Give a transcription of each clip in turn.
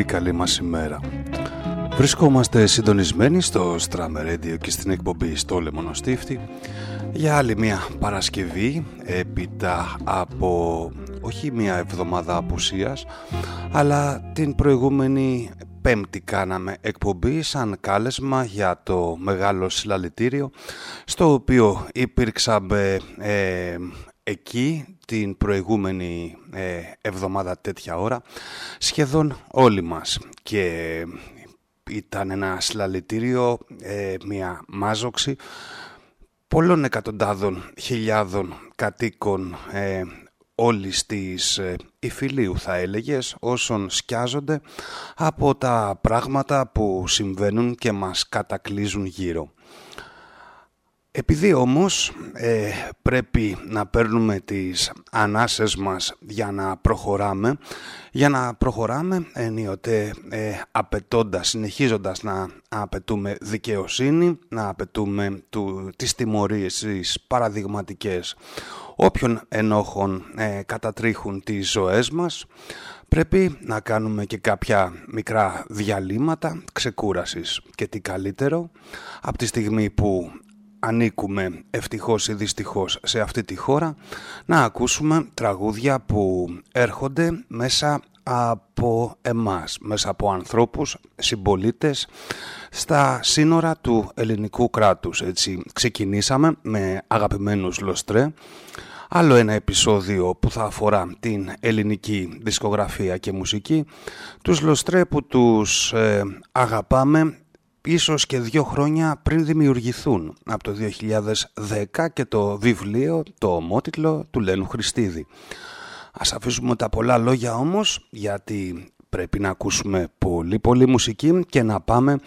καλή μας ημέρα. Βρισκόμαστε συντονισμένοι στο Strammer Radio και στην εκπομπή στο Λεμονοστίφτη για άλλη μια Παρασκευή έπειτα από όχι μια εβδομάδα απουσίας αλλά την προηγούμενη Πέμπτη κάναμε εκπομπή σαν κάλεσμα για το μεγάλο συλλαλητήριο στο οποίο υπήρξαμε ε, εκεί την προηγούμενη ε, εβδομάδα τέτοια ώρα σχεδόν όλοι μας και ήταν ένα συλλαλητήριο, ε, μια μάζοξη πολλών εκατοντάδων χιλιάδων κατοίκων ε, όλης της ε, υφηλίου θα έλεγες όσων σκιάζονται από τα πράγματα που συμβαίνουν και μας κατακλείζουν γύρω. Επειδή όμως ε, πρέπει να παίρνουμε τις ανάσες μας για να προχωράμε, για να προχωράμε ενίοτε ε, απαιτώντας, συνεχίζοντας να απαιτούμε δικαιοσύνη, να απαιτούμε του, τις τιμωρίες τις παραδειγματικές όποιων ενόχων ε, κατατρίχουν τις ζωές μας, πρέπει να κάνουμε και κάποια μικρά διαλύματα ξεκούρασης. Και τι καλύτερο από τη στιγμή που ανήκουμε ευτυχώς ή δυστυχώς σε αυτή τη χώρα να ακούσουμε τραγούδια που έρχονται μέσα από εμάς, μέσα από ανθρώπους, συμπολίτες στα σύνορα του ελληνικού κράτους. Έτσι ξεκινήσαμε με αγαπημένους Λοστρέ, άλλο ένα επεισόδιο που θα αφορά την ελληνική δισκογραφία και μουσική, τους Λοστρέ που τους ε, αγαπάμε ίσως και δύο χρόνια πριν δημιουργηθούν από το 2010 και το βιβλίο, το ομότιτλο του Λένου Χριστίδη. Ας αφήσουμε τα πολλά λόγια όμως γιατί πρέπει να ακούσουμε πολύ πολύ μουσική και να πάμε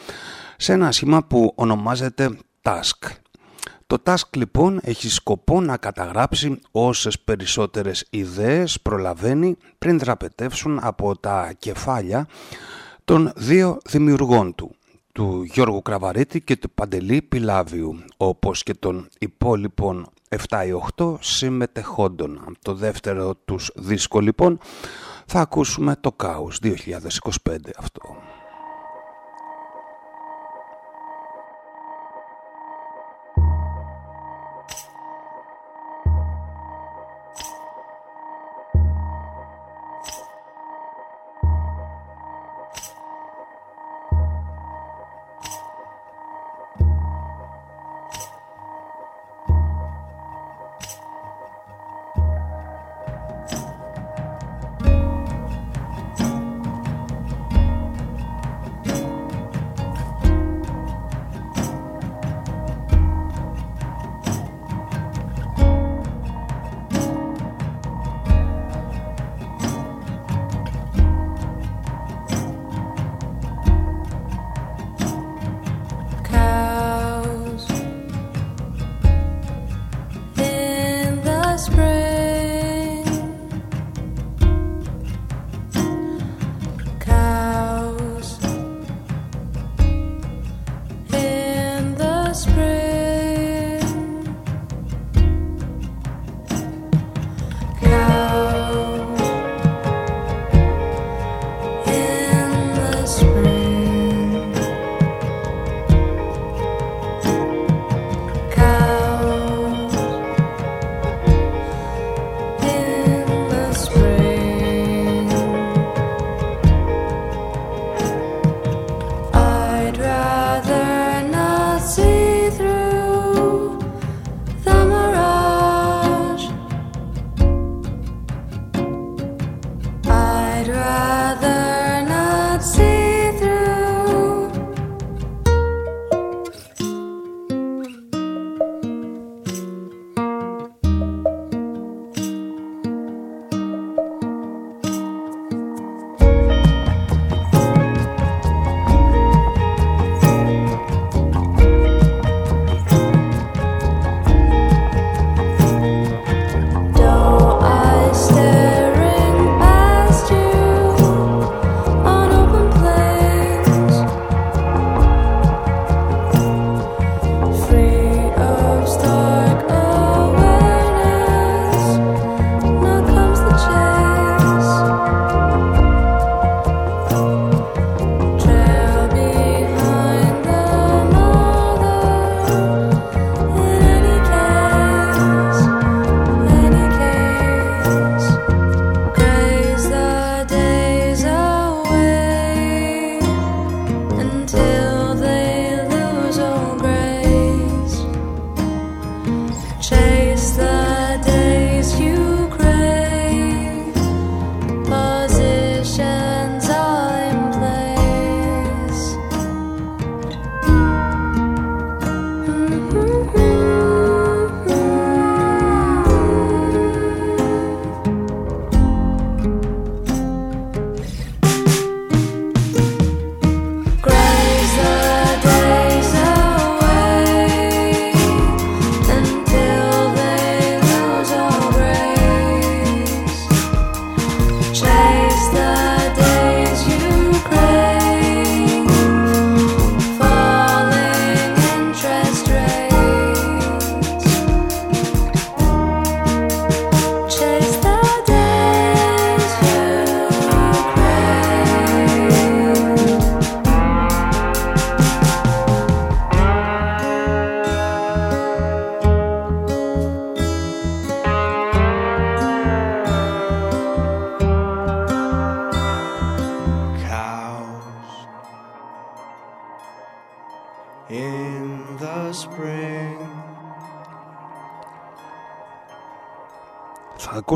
σε ένα σήμα που ονομάζεται Task. Το Task λοιπόν έχει σκοπό να καταγράψει όσες περισσότερες ιδέες προλαβαίνει πριν δραπετεύσουν από τα κεφάλια των δύο δημιουργών του του Γιώργου Κραβαρίτη και του Παντελή Πιλάβιου, όπως και των υπόλοιπων 7 ή 8 συμμετεχόντων. Το δεύτερο τους δίσκο λοιπόν θα ακούσουμε το Κάους 2025 αυτό.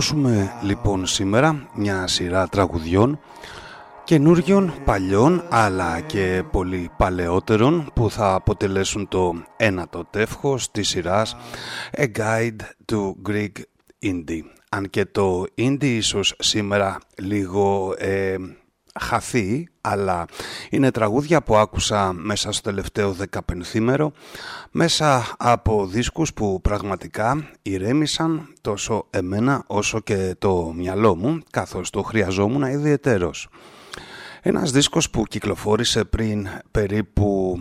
Ακούσουμε λοιπόν σήμερα μια σειρά τραγουδιών καινούριων, παλιών αλλά και πολύ παλαιότερων που θα αποτελέσουν το ένατο τεύχος της σειράς A Guide to Greek Indie. Αν και το Indie ίσως σήμερα λίγο ε, χαθεί, αλλά είναι τραγούδια που άκουσα μέσα στο τελευταίο δεκαπενθήμερο, μέσα από δίσκους που πραγματικά ηρέμησαν τόσο εμένα όσο και το μυαλό μου, καθώς το χρειαζόμουν ιδιαιτέρως. Ένας δίσκος που κυκλοφόρησε πριν περίπου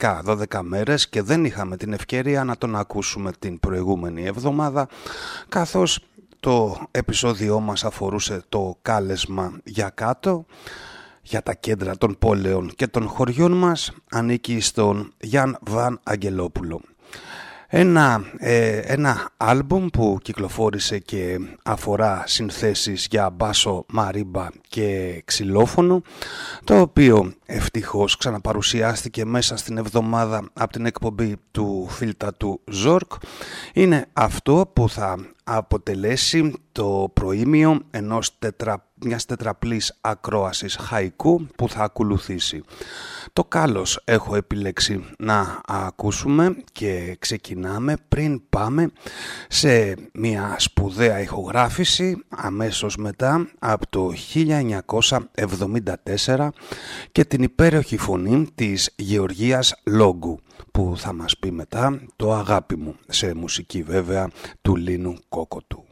10-12 ε, μέρες και δεν είχαμε την ευκαιρία να τον ακούσουμε την προηγούμενη εβδομάδα καθώς το επεισόδιό μας αφορούσε το κάλεσμα για κάτω για τα κέντρα των πόλεων και των χωριών μας ανήκει στον Γιάν Βαν Αγγελόπουλο. Ένα, ε, ένα άλμπουμ που κυκλοφόρησε και αφορά συνθέσεις για μπάσο, μαρίμπα και ξυλόφωνο το οποίο ευτυχώς ξαναπαρουσιάστηκε μέσα στην εβδομάδα από την εκπομπή του φίλτα του Ζόρκ. Είναι αυτό που θα αποτελέσει το προήμιο ενός τετρα, μιας τετραπλής ακρόασης χαϊκού που θα ακολουθήσει. Το κάλος έχω επιλέξει να ακούσουμε και ξεκινάμε πριν πάμε σε μια σπουδαία ηχογράφηση αμέσως μετά από το 1974 και την υπέροχη φωνή της Γεωργίας Λόγκου που θα μας πει μετά το αγάπη μου σε μουσική βέβαια του Λίνου Κόκοτου.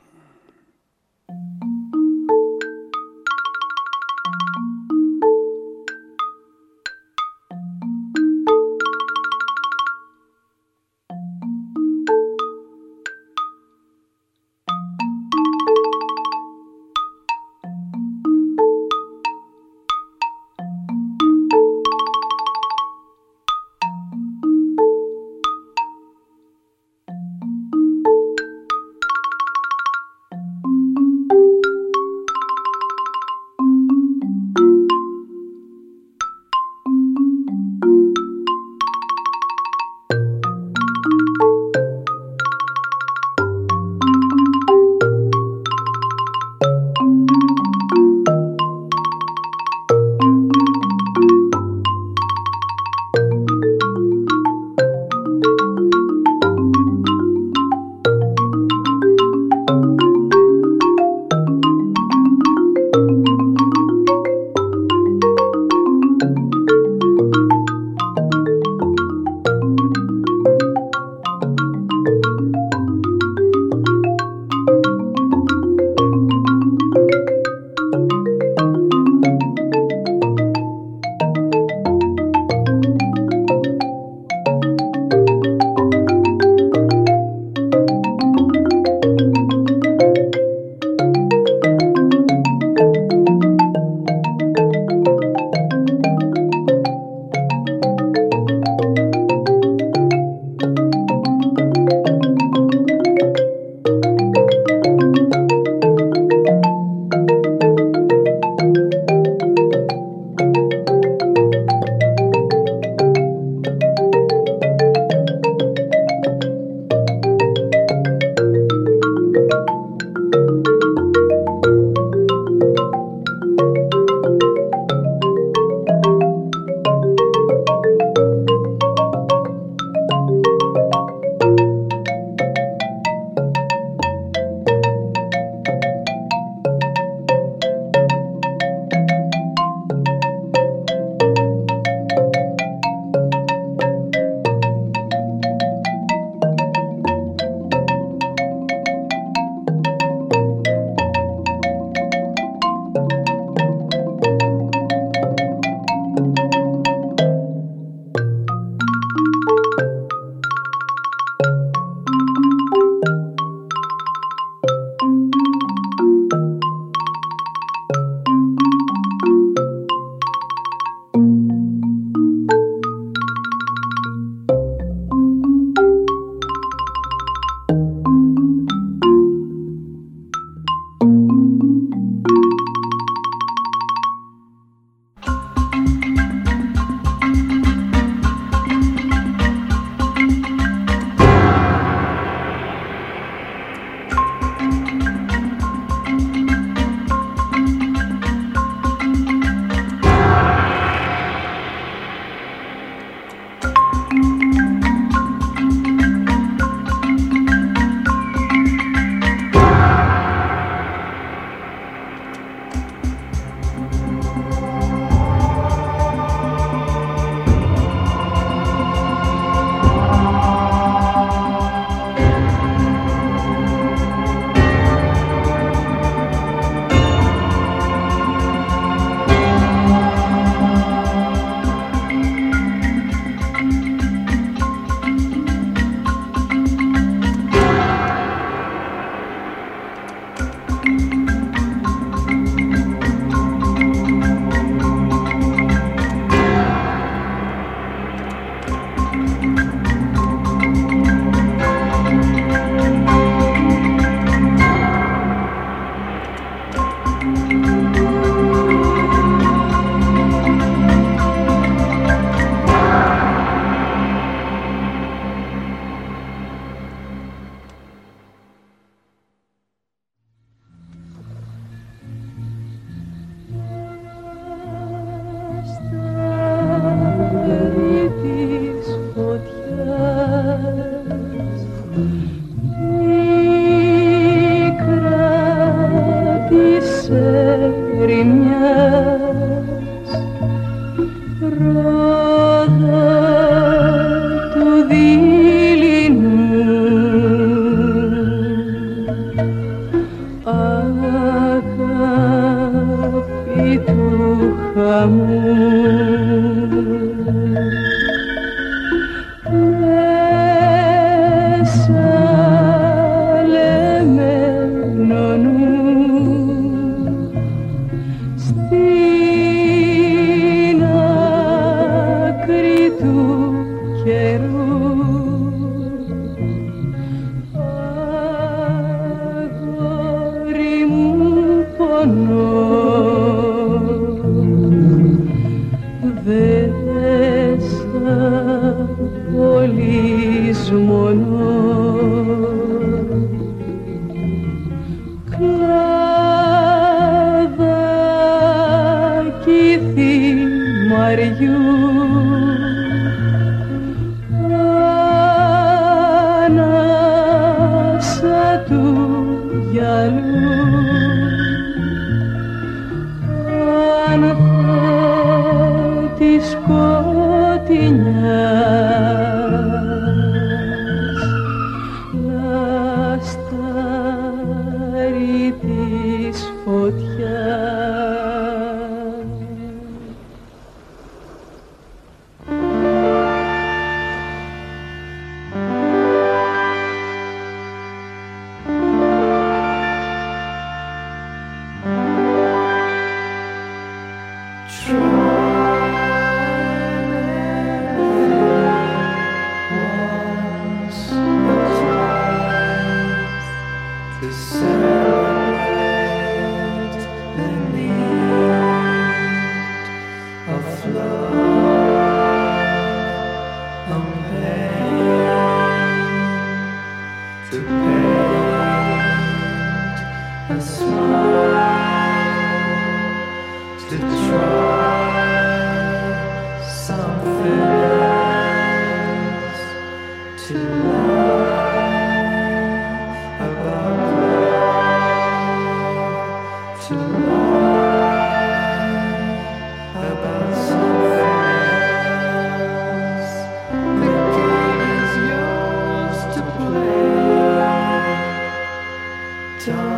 time.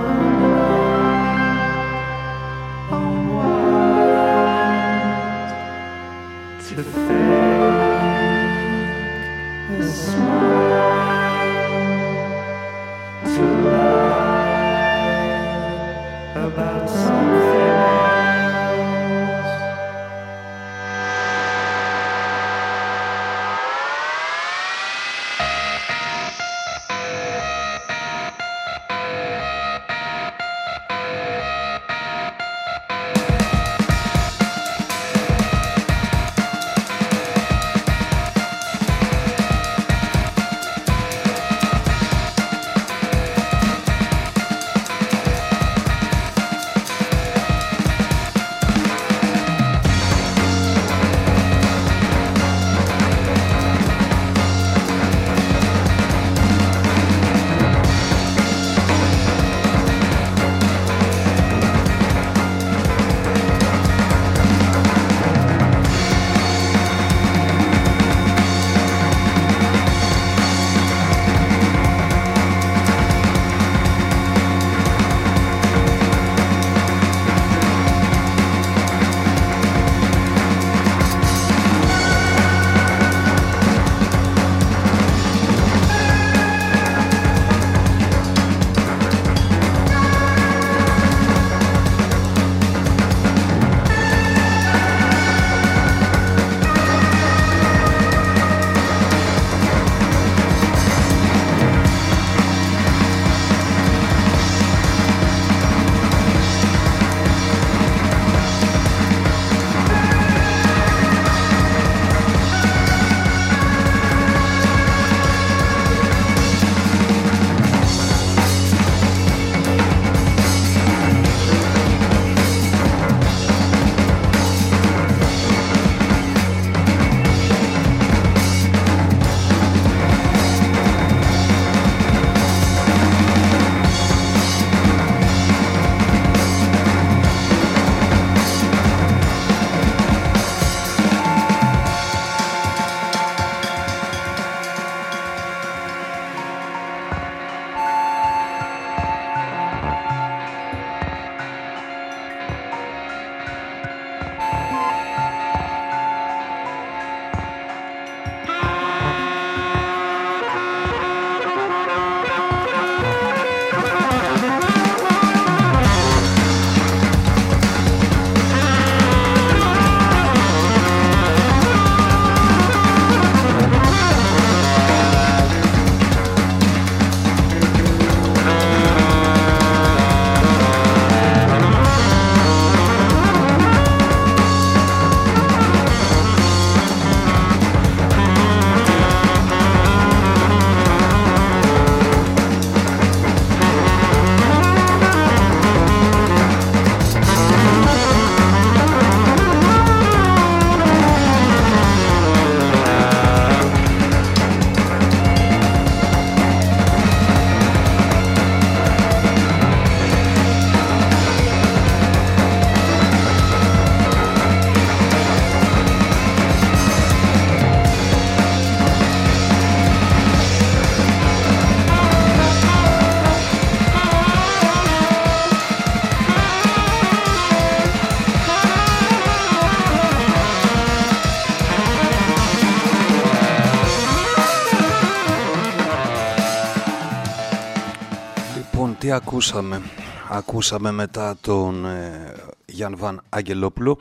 Ακούσαμε. Ακούσαμε μετά τον ε, Γιάν Βαν Αγγελόπουλο.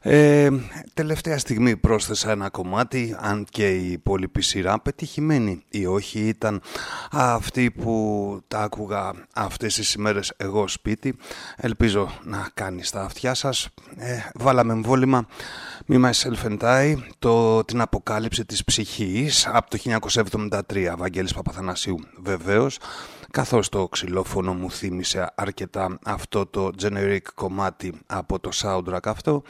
Ε, τελευταία στιγμή πρόσθεσα ένα κομμάτι, αν και η υπόλοιπη σειρά πετυχημένη ή όχι ήταν αυτή που τα άκουγα αυτές τις ημέρες εγώ σπίτι. Ελπίζω να κάνεις στα αυτιά σας. Ε, βάλαμε εμβόλυμα «Μη Myself and το, την αποκάλυψη της ψυχής από το 1973, Βαγγέλης Παπαθανασίου βεβαίως καθώς το ξυλόφωνο μου θύμισε αρκετά αυτό το generic κομμάτι από το soundtrack αυτό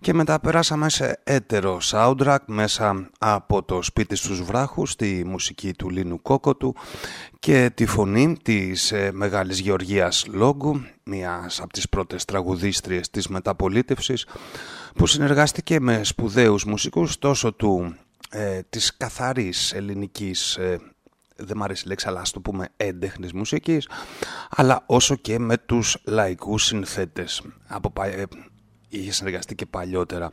και μετά περάσαμε σε έτερο soundtrack μέσα από το σπίτι στους βράχους τη μουσική του Λίνου Κόκοτου και τη φωνή της ε, Μεγάλης Γεωργίας Λόγκου μιας από τις πρώτες τραγουδίστριες της μεταπολίτευσης που συνεργάστηκε με σπουδαίους μουσικούς τόσο του ε, της καθαρής ελληνικής ε, δεν μου αρέσει η λέξη αλλά ας το πούμε έντεχνης μουσικής. Αλλά όσο και με τους λαϊκούς συνθέτες από, ε, είχε συνεργαστεί και παλιότερα.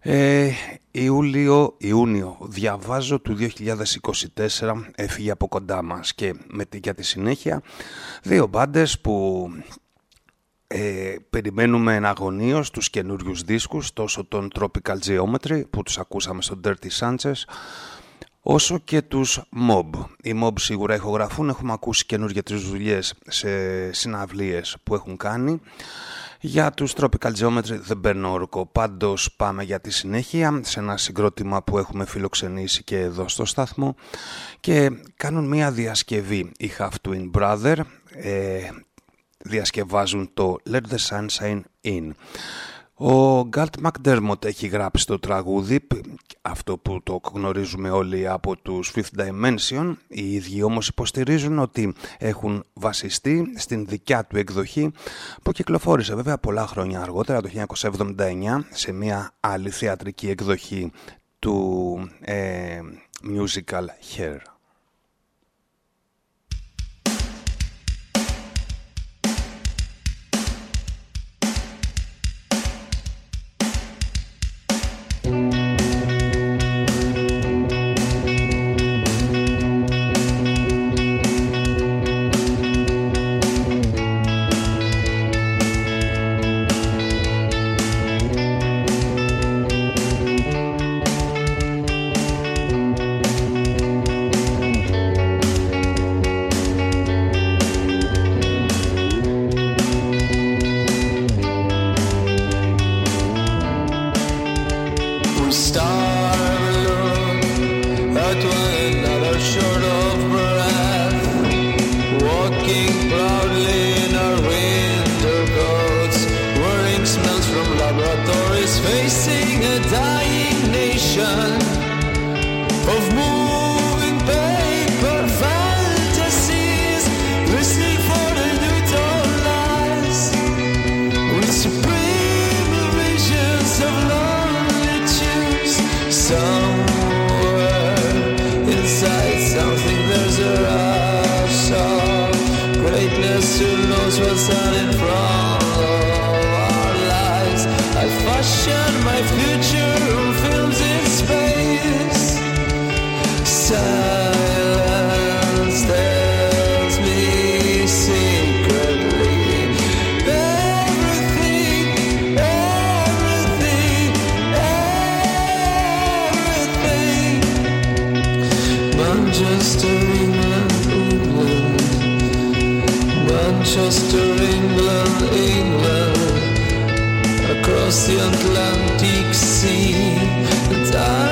Ε, Ιούλιο, Ιούνιο διαβάζω του 2024 έφυγε από κοντά μας και με, για τη συνέχεια δύο μπάντες που ε, περιμένουμε εναγωνίως τους καινούριους δίσκους τόσο τον Tropical Geometry που τους ακούσαμε στο Dirty Sanchez όσο και τους Mob. Οι Mob σίγουρα ηχογραφούν, έχουμε ακούσει καινούργια τις δουλειές σε συναυλίες που έχουν κάνει. Για τους Tropical Geometry δεν παίρνω όρκο, πάντως πάμε για τη συνέχεια σε ένα συγκρότημα που έχουμε φιλοξενήσει και εδώ στο σταθμό και κάνουν μια διασκευή, η Half Twin Brother, ε, διασκευάζουν το Let the Sunshine In. Ο Γκάλτ Μακντέρμοτ έχει γράψει το τραγούδι, αυτό που το γνωρίζουμε όλοι από τους Fifth Dimension. Οι ίδιοι όμως υποστηρίζουν ότι έχουν βασιστεί στην δικιά του εκδοχή που κυκλοφόρησε βέβαια πολλά χρόνια αργότερα, το 1979, σε μια άλλη θεατρική εκδοχή του ε, musical Hair. across the Atlantic Sea.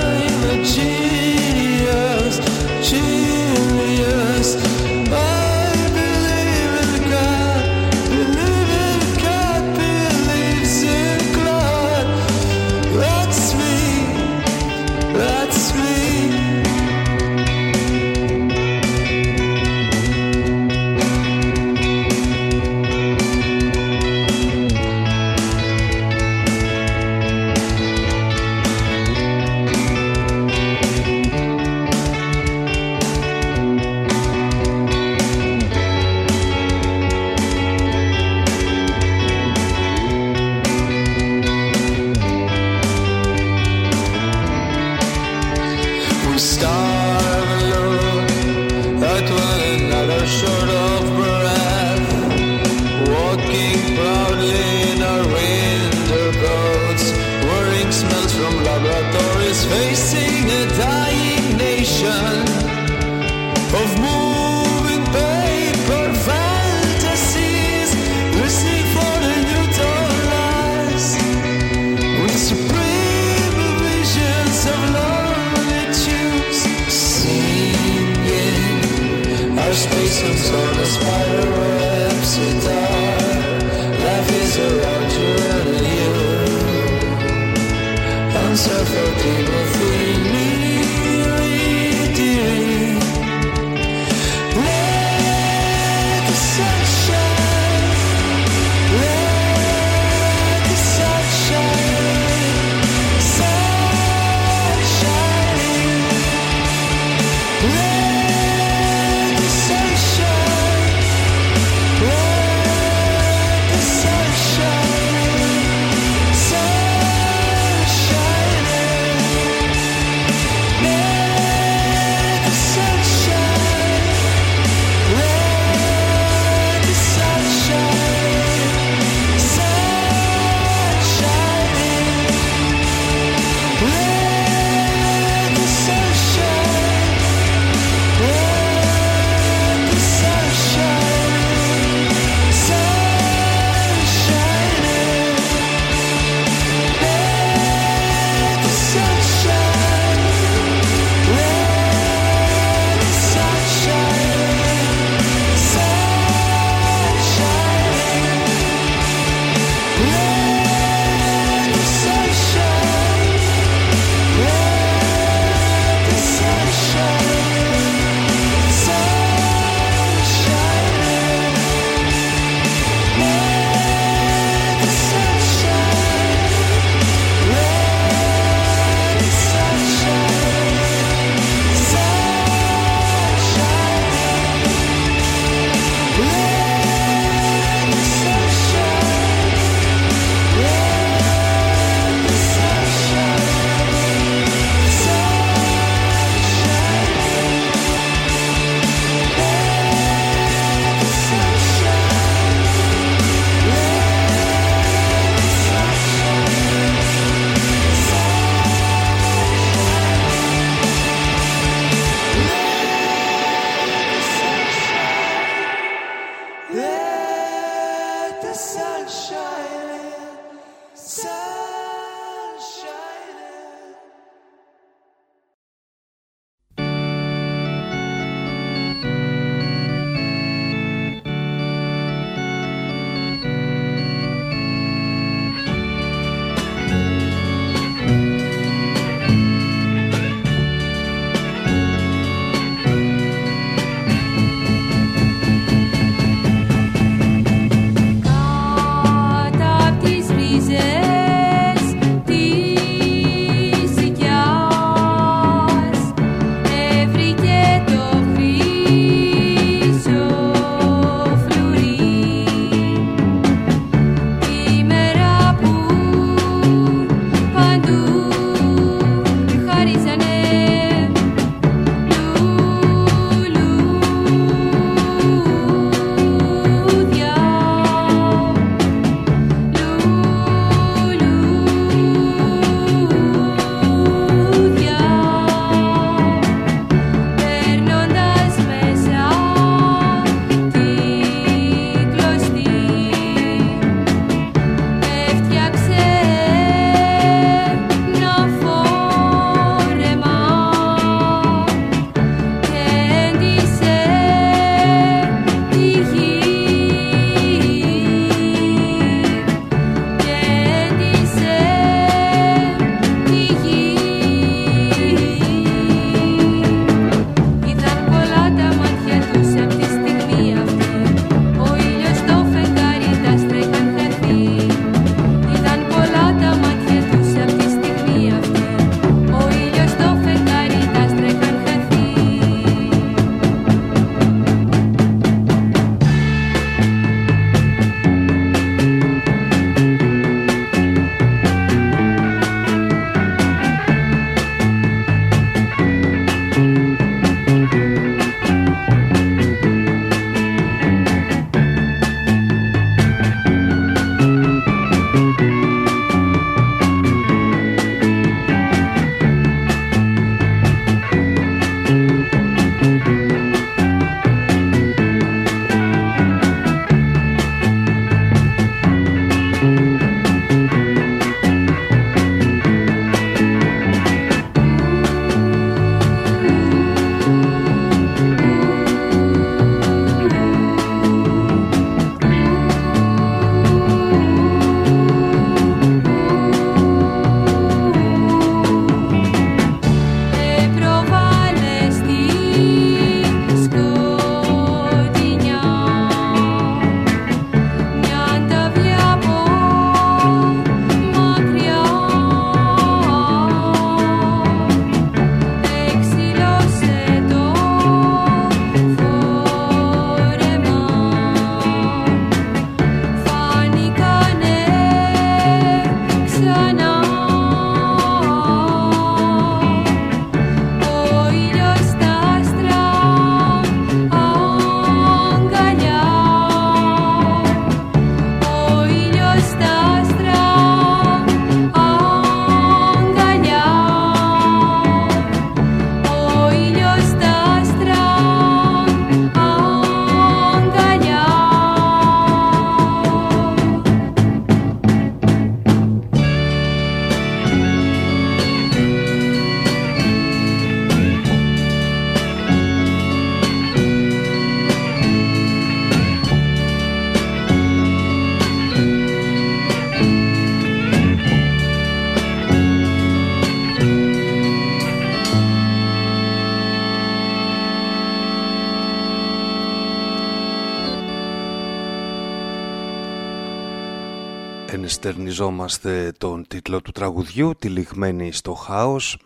Ενστερνιζόμαστε τον τίτλο του τραγουδιού «Τυλιγμένη στο χάος»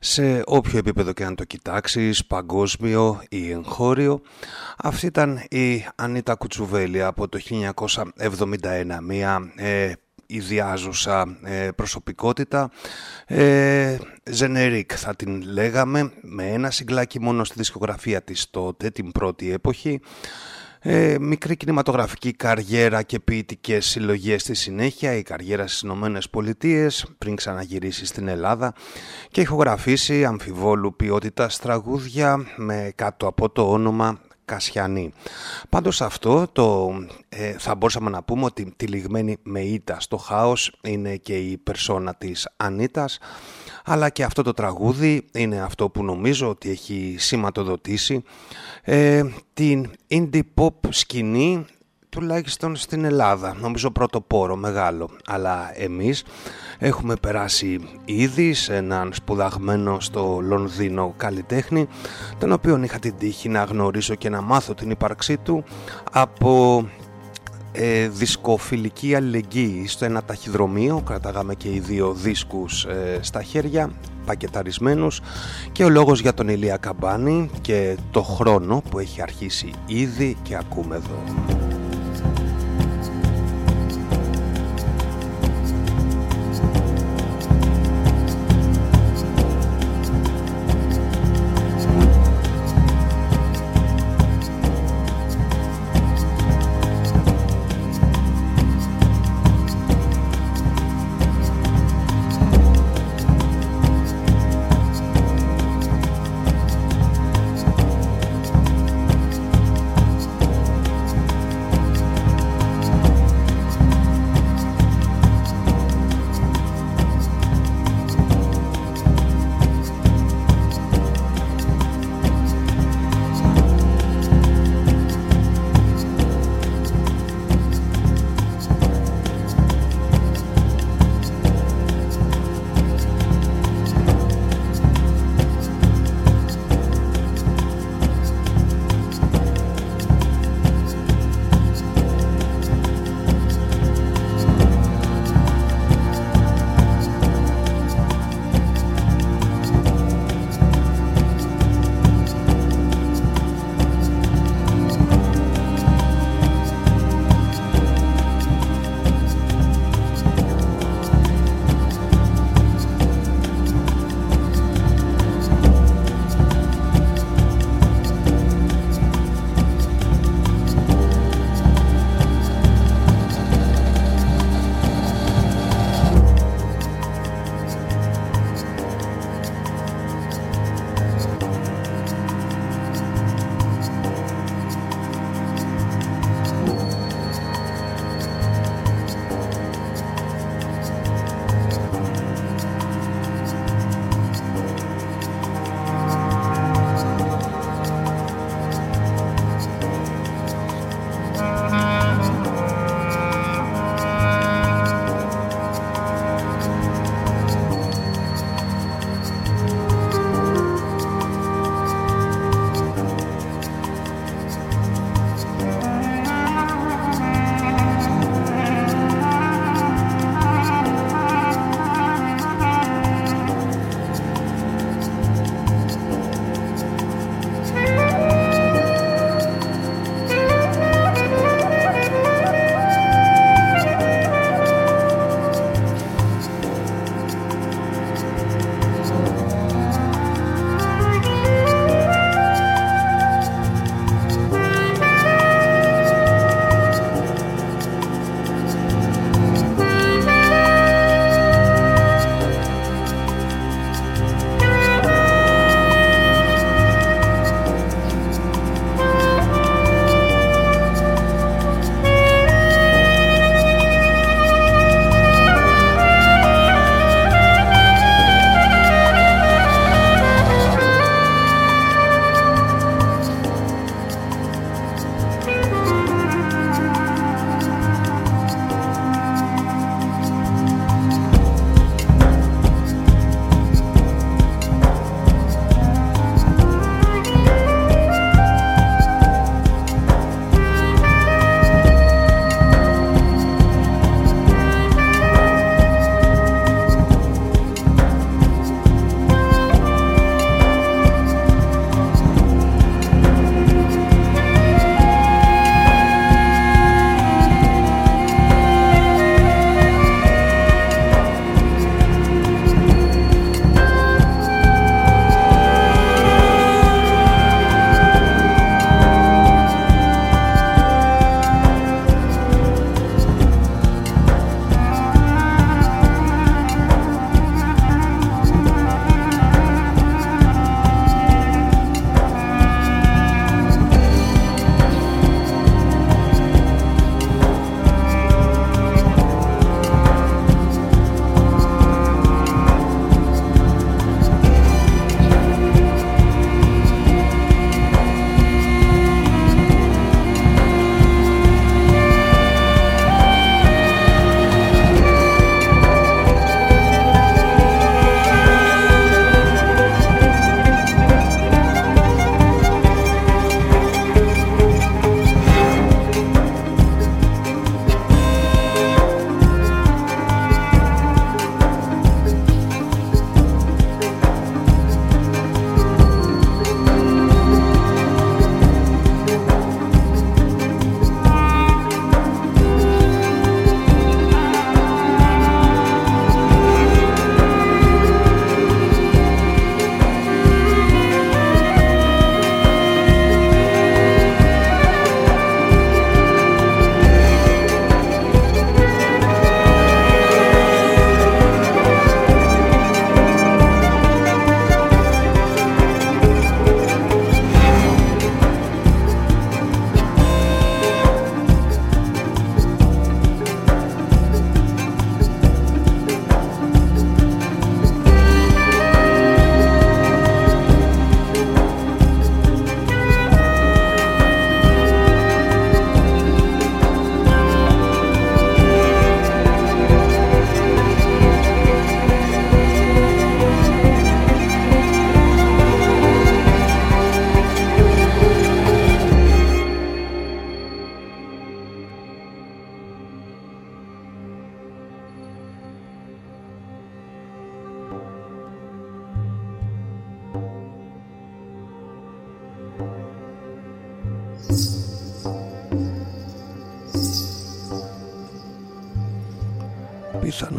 σε όποιο επίπεδο και αν το κοιτάξεις, παγκόσμιο ή εγχώριο. Αυτή ήταν η Ανίτα Κουτσουβέλη από το 1971, μια ε, ιδιάζουσα ε, προσωπικότητα ε, Ζενερικ θα την λέγαμε με ένα συγκλάκι μόνο στη δισκογραφία της τότε την πρώτη εποχή ε, μικρή κινηματογραφική καριέρα και ποιητικές συλλογές στη συνέχεια, η καριέρα στις Ηνωμένες Πολιτείες πριν ξαναγυρίσει στην Ελλάδα και ηχογραφήσει αμφιβόλου ποιότητας τραγούδια με κάτω από το όνομα Κασιανή. Πάντως αυτό το, ε, θα μπορούσαμε να πούμε ότι τυλιγμένη με ήττα στο χάος είναι και η περσόνα της Ανίτας αλλά και αυτό το τραγούδι είναι αυτό που νομίζω ότι έχει σηματοδοτήσει ε, την indie pop σκηνή τουλάχιστον στην Ελλάδα. Νομίζω πρώτο πόρο μεγάλο. Αλλά εμείς έχουμε περάσει ήδη σε έναν σπουδαγμένο στο Λονδίνο καλλιτέχνη τον οποίο είχα την τύχη να γνωρίσω και να μάθω την ύπαρξή του από ε, δισκοφιλική αλληλεγγύη. Στο ένα ταχυδρομείο κρατάγαμε και οι δύο δίσκους ε, στα χέρια, πακεταρισμένους και ο λόγος για τον Ηλία Καμπάνη και το χρόνο που έχει αρχίσει ήδη και ακούμε εδώ.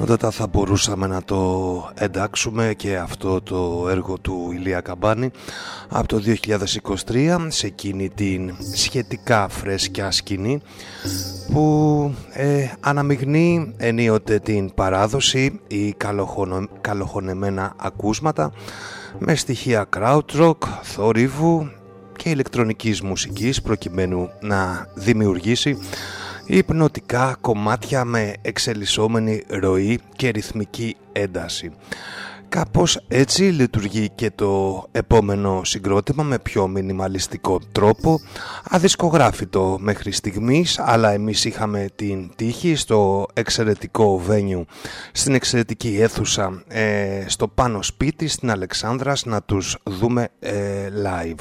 Πιθανότατα θα μπορούσαμε να το εντάξουμε και αυτό το έργο του Ηλία Καμπάνη. Από το 2023 σε εκείνη την σχετικά φρέσκια σκηνή που ε, αναμειγνύει ενίοτε την παράδοση ή καλοχωνο, καλοχωνεμένα ακούσματα με στοιχεία krautrock, θόρυβου και ηλεκτρονικής μουσικής προκειμένου να δημιουργήσει υπνοτικά κομμάτια με εξελισσόμενη ροή και ρυθμική ένταση. Κάπως έτσι λειτουργεί και το επόμενο συγκρότημα με πιο μινιμαλιστικό τρόπο, αδισκογράφητο μέχρι στιγμής, αλλά εμείς είχαμε την τύχη στο εξαιρετικό βένιου, στην εξαιρετική αίθουσα ε, στο πάνω σπίτι στην Αλεξάνδρας να τους δούμε ε, live.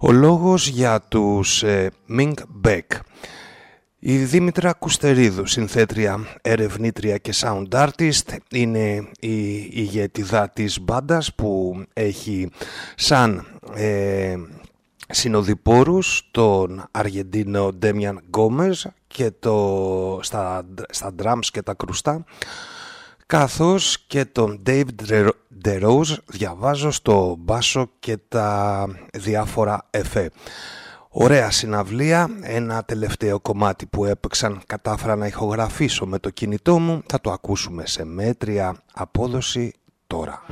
Ο λόγος για τους ε, Mink Beck. Η Δήμητρα Κουστερίδου, συνθέτρια, ερευνήτρια και sound artist, είναι η ηγετιδά της μπάντας που έχει σαν ε, συνοδοιπόρους τον Αργεντίνο Ντέμιαν Γκόμες και το, στα, στα drums και τα κρουστά καθώς και τον David DeRose διαβάζω στο μπάσο και τα διάφορα εφέ. Ωραία συναυλία, ένα τελευταίο κομμάτι που έπαιξαν κατάφερα να ηχογραφήσω με το κινητό μου, θα το ακούσουμε σε μέτρια απόδοση τώρα.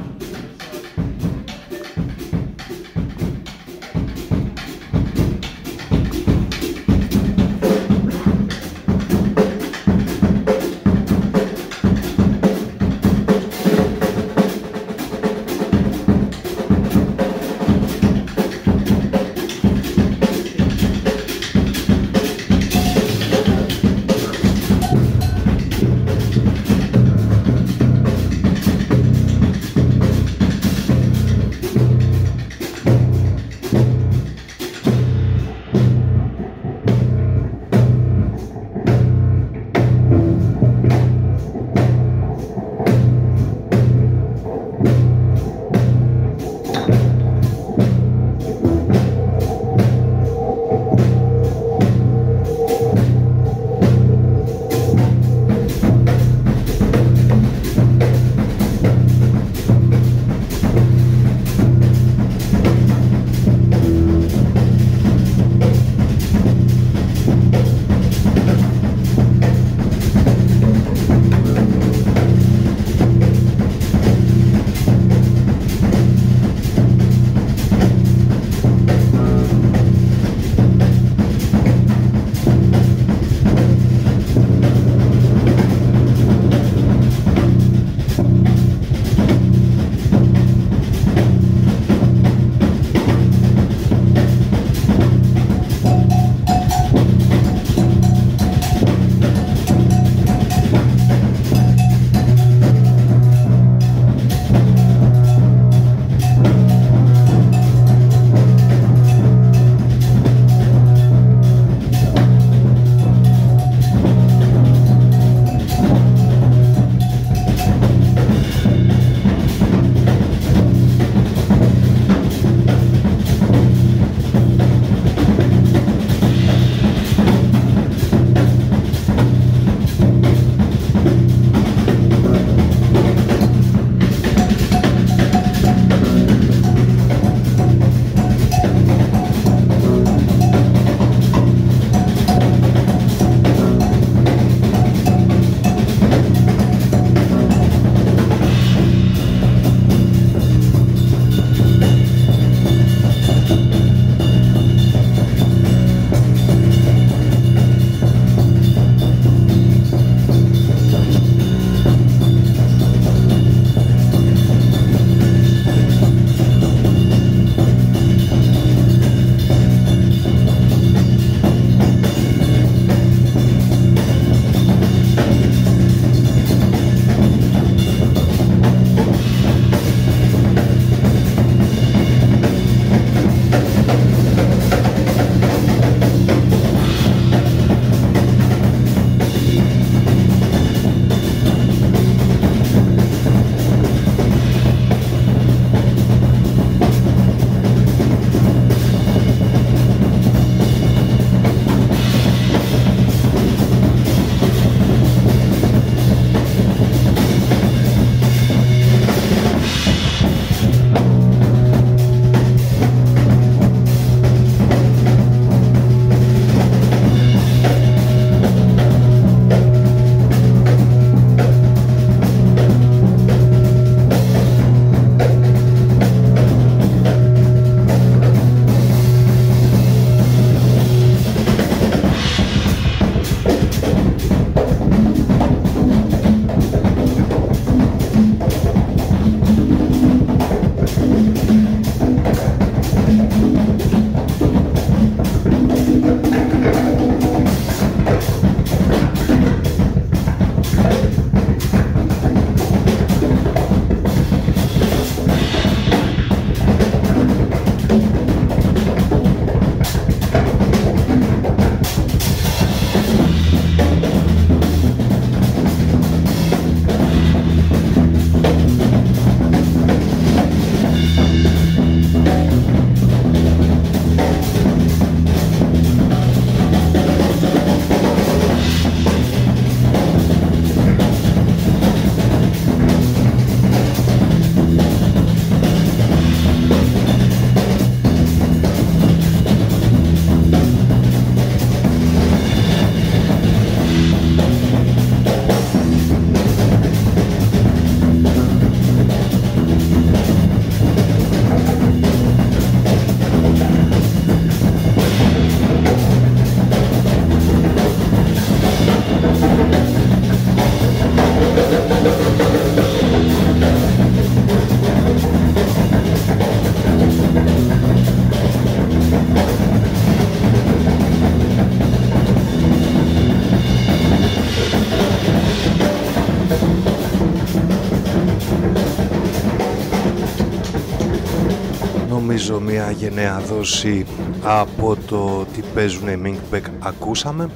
Νομίζω μια γενναία δόση από το τι παίζουν οι Minkback ακούσαμε.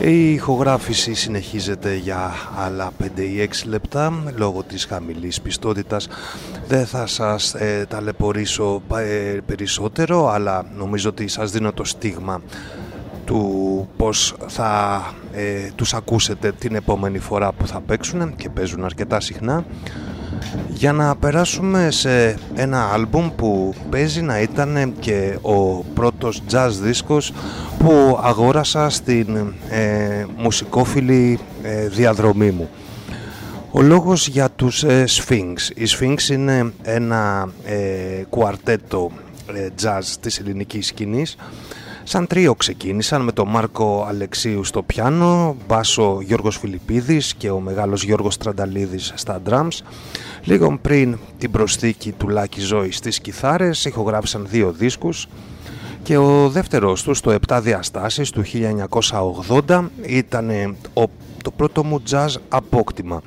Η ηχογράφηση συνεχίζεται για άλλα 5 ή 6 λεπτά. Λόγω της χαμηλής πιστότητας δεν θα σας ε, ταλαιπωρήσω ε, περισσότερο αλλά νομίζω ότι σας δίνω το στίγμα του πως θα ε, τους ακούσετε την επόμενη φορά που θα παίξουν και παίζουν αρκετά συχνά για να περάσουμε σε ένα άλμπουμ που παίζει να ήταν και ο πρώτος jazz δίσκος που αγόρασα στην ε, μουσικόφιλη ε, διαδρομή μου. Ο λόγος για τους ε, Sphinx. Η Sphinx είναι ένα ε, κουαρτέτο ε, jazz της ελληνικής σκηνής Σαν τρίο ξεκίνησαν με τον Μάρκο Αλεξίου στο πιάνο, μπάσο Γιώργος Φιλιππίδης και ο μεγάλος Γιώργος Τρανταλίδης στα drums. Λίγο πριν την προσθήκη του Λάκη Ζώη στις κιθάρες ηχογράφησαν δύο δίσκους και ο δεύτερος τους το 7 διαστάσεις του 1980 ήταν το πρώτο μου jazz απόκτημα.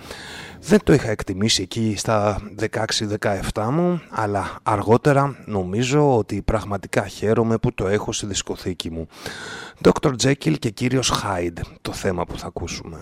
Δεν το είχα εκτιμήσει εκεί στα 16-17 μου, αλλά αργότερα νομίζω ότι πραγματικά χαίρομαι που το έχω στη δισκοθήκη μου. Dr. Jekyll και κύριος Hyde, το θέμα που θα ακούσουμε.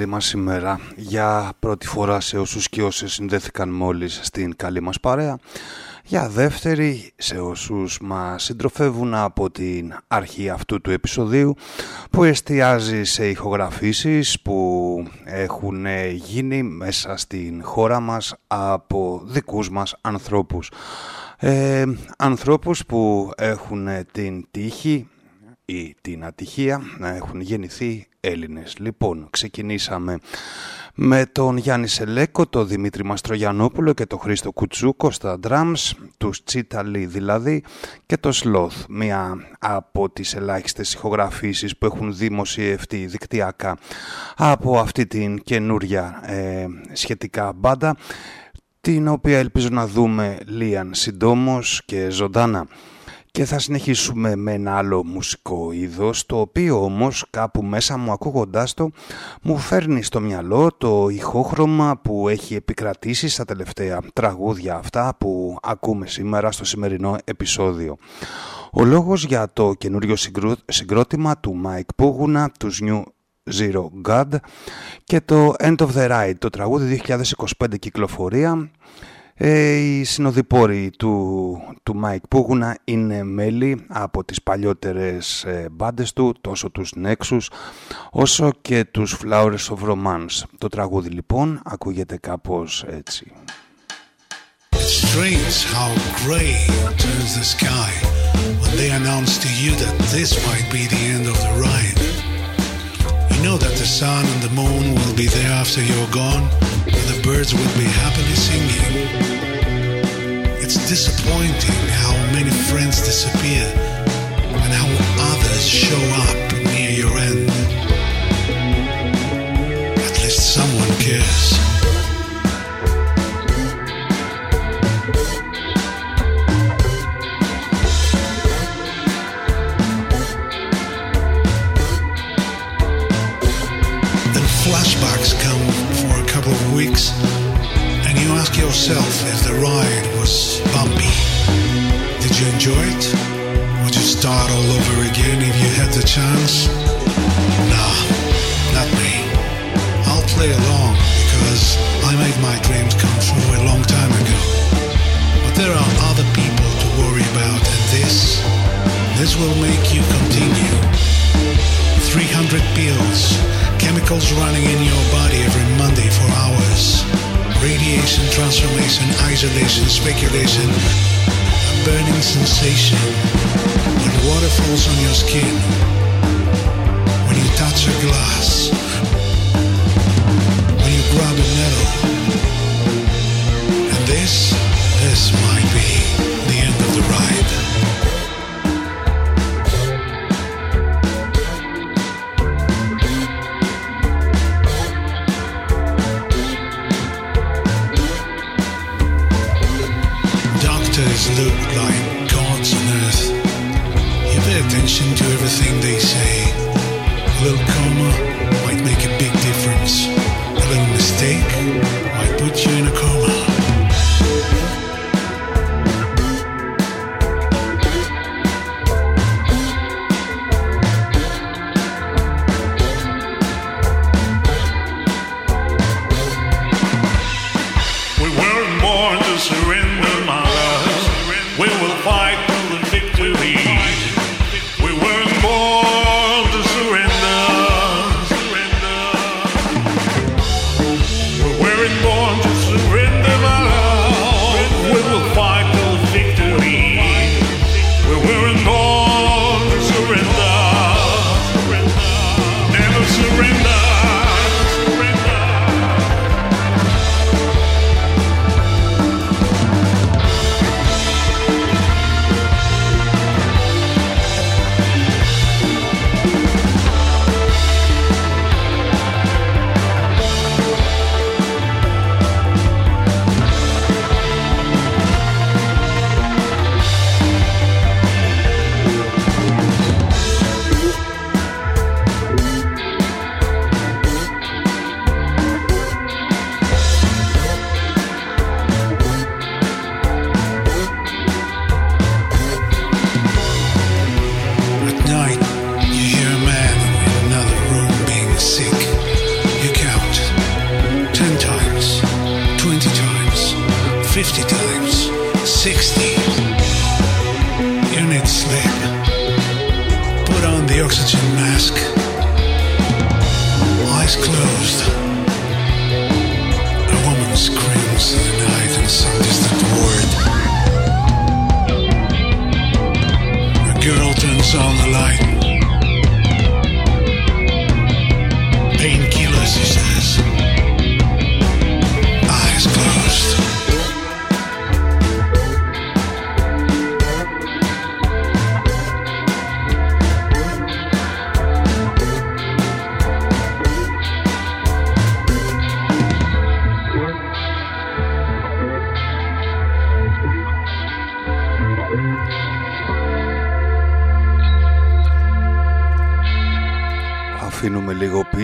Καλή μας ημέρα για πρώτη φορά σε όσους και όσες συνδέθηκαν μόλις στην καλή μας παρέα για δεύτερη σε όσους μας συντροφεύουν από την αρχή αυτού του επεισοδίου που εστιάζει σε ηχογραφήσεις που έχουν γίνει μέσα στην χώρα μας από δικούς μας ανθρώπους. Ε, ανθρώπους που έχουν την τύχη ή την ατυχία να έχουν γεννηθεί Έλληνες. Λοιπόν, ξεκινήσαμε με τον Γιάννη Σελέκο, τον Δημήτρη Μαστρογιανόπουλο και τον Χρήστο Κουτσούκο στα drums, τους Τσίταλι δηλαδή και το Σλόθ, μία από τις ελάχιστες ηχογραφήσεις που έχουν δημοσιευτεί δικτυακά από αυτή την καινούρια ε, σχετικά μπάντα την οποία ελπίζω να δούμε λίαν συντόμως και ζωντάνα και θα συνεχίσουμε με ένα άλλο μουσικό είδος το οποίο όμως κάπου μέσα μου ακούγοντάς το μου φέρνει στο μυαλό το ηχόχρωμα που έχει επικρατήσει στα τελευταία τραγούδια αυτά που ακούμε σήμερα στο σημερινό επεισόδιο. Ο λόγος για το καινούριο συγκρότημα του Mike Πούγουνα, τους New Zero God και το End of the Ride, το τραγούδι 2025 κυκλοφορία ε, οι συνοδοιπόροι του, του Mike Πούγουνα είναι μέλη από τις παλιότερες ε, μπάντες του, τόσο τους Nexus όσο και τους Flowers of Romance. Το τραγούδι λοιπόν ακούγεται κάπως έτσι. It's strange how gray turns the sky when they announce to you that this might be the end of the ride. You know that the sun and the moon will be there after you're gone, and the birds will be happily singing. It's disappointing how many friends disappear and how others show up near your end. At least someone cares. Then flashbacks come for a couple of weeks you ask yourself if the ride was bumpy. Did you enjoy it? Would you start all over again if you had the chance? Nah, not me. I'll play along because I made my dreams come true a long time ago. But there are other people to worry about and this, this will make you continue. 300 pills, chemicals running in your body every Monday for hours radiation, transformation, isolation, speculation, a burning sensation when water falls on your skin, when you touch a glass, when you grab a metal. And this, this might be the end of the ride. Look like gods on earth. You pay attention to everything they say. A little comma might make a big difference. A little mistake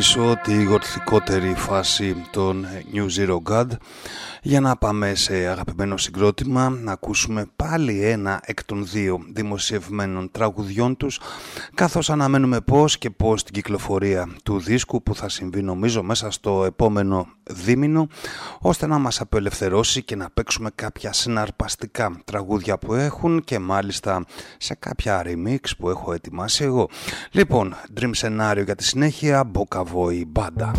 πίσω τη γορθικότερη φάση των New Zero God για να πάμε σε αγαπημένο συγκρότημα να ακούσουμε πάλι ένα εκ των δύο δημοσιευμένων τραγουδιών τους καθώς αναμένουμε πώς και πώς την κυκλοφορία του δίσκου που θα συμβεί νομίζω μέσα στο επόμενο δίμηνο ώστε να μας απελευθερώσει και να παίξουμε κάποια συναρπαστικά τραγούδια που έχουν και μάλιστα σε κάποια remix που έχω ετοιμάσει εγώ. Λοιπόν, Dream Scenario για τη συνέχεια, Bokavoy Banda.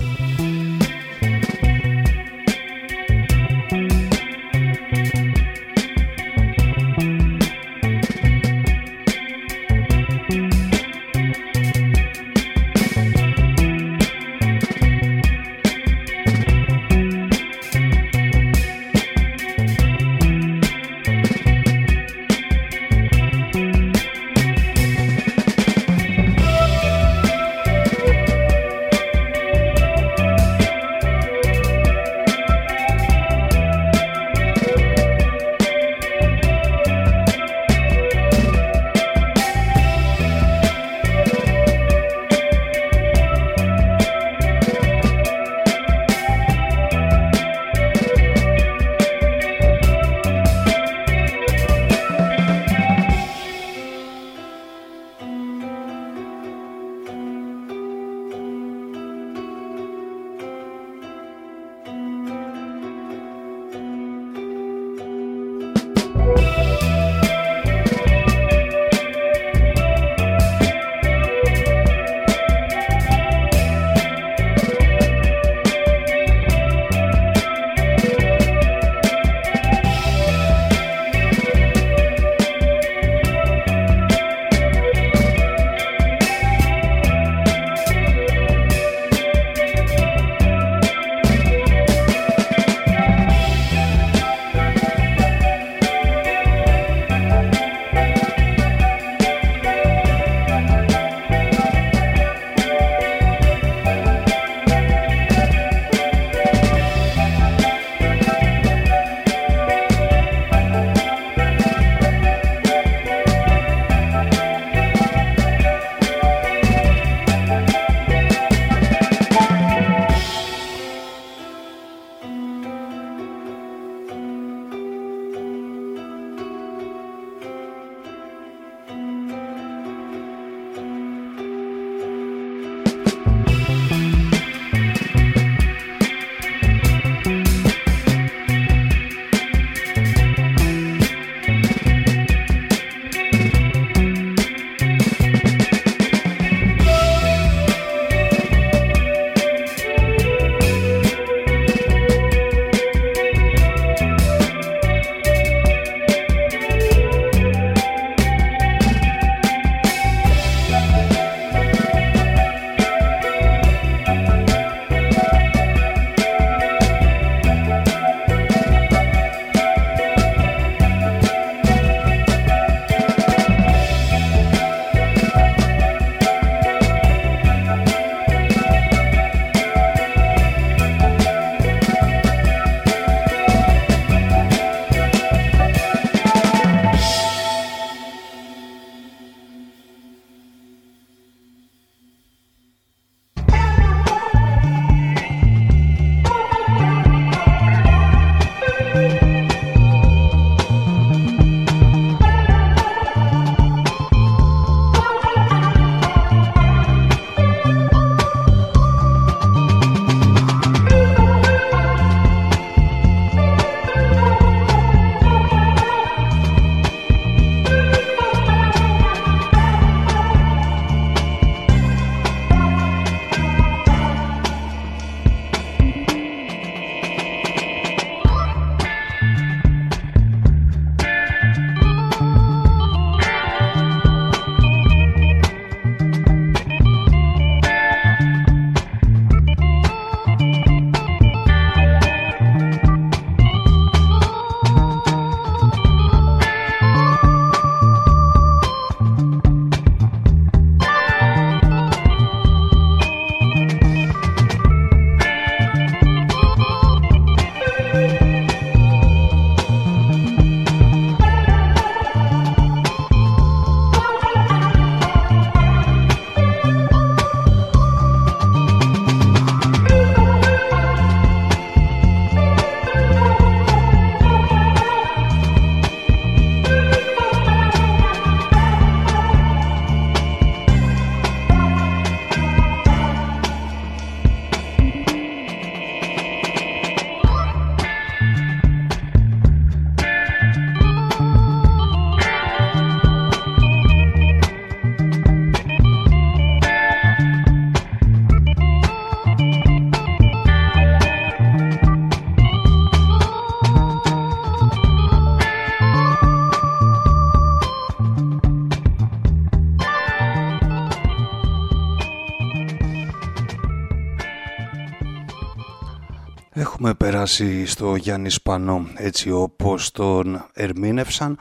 Έχουμε περάσει στο Γιάννη Σπανό έτσι όπως τον ερμήνευσαν.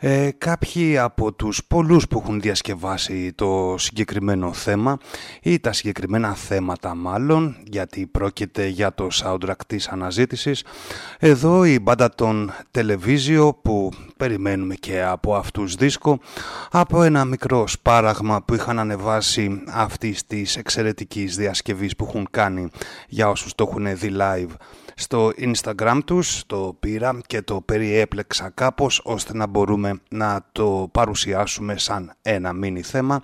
Ε, κάποιοι από τους πολλούς που έχουν διασκευάσει το συγκεκριμένο θέμα ή τα συγκεκριμένα θέματα μάλλον γιατί πρόκειται για το soundtrack της αναζήτησης εδώ η μπάντα των Televisio που περιμένουμε και από αυτούς δίσκο από ένα μικρό σπάραγμα που είχαν ανεβάσει αυτής της εξαιρετικής διασκευής που έχουν κάνει για όσους το έχουν δει live στο Instagram τους, το πήρα και το περιέπλεξα κάπως ώστε να μπορούμε να το παρουσιάσουμε σαν ένα μίνι θέμα.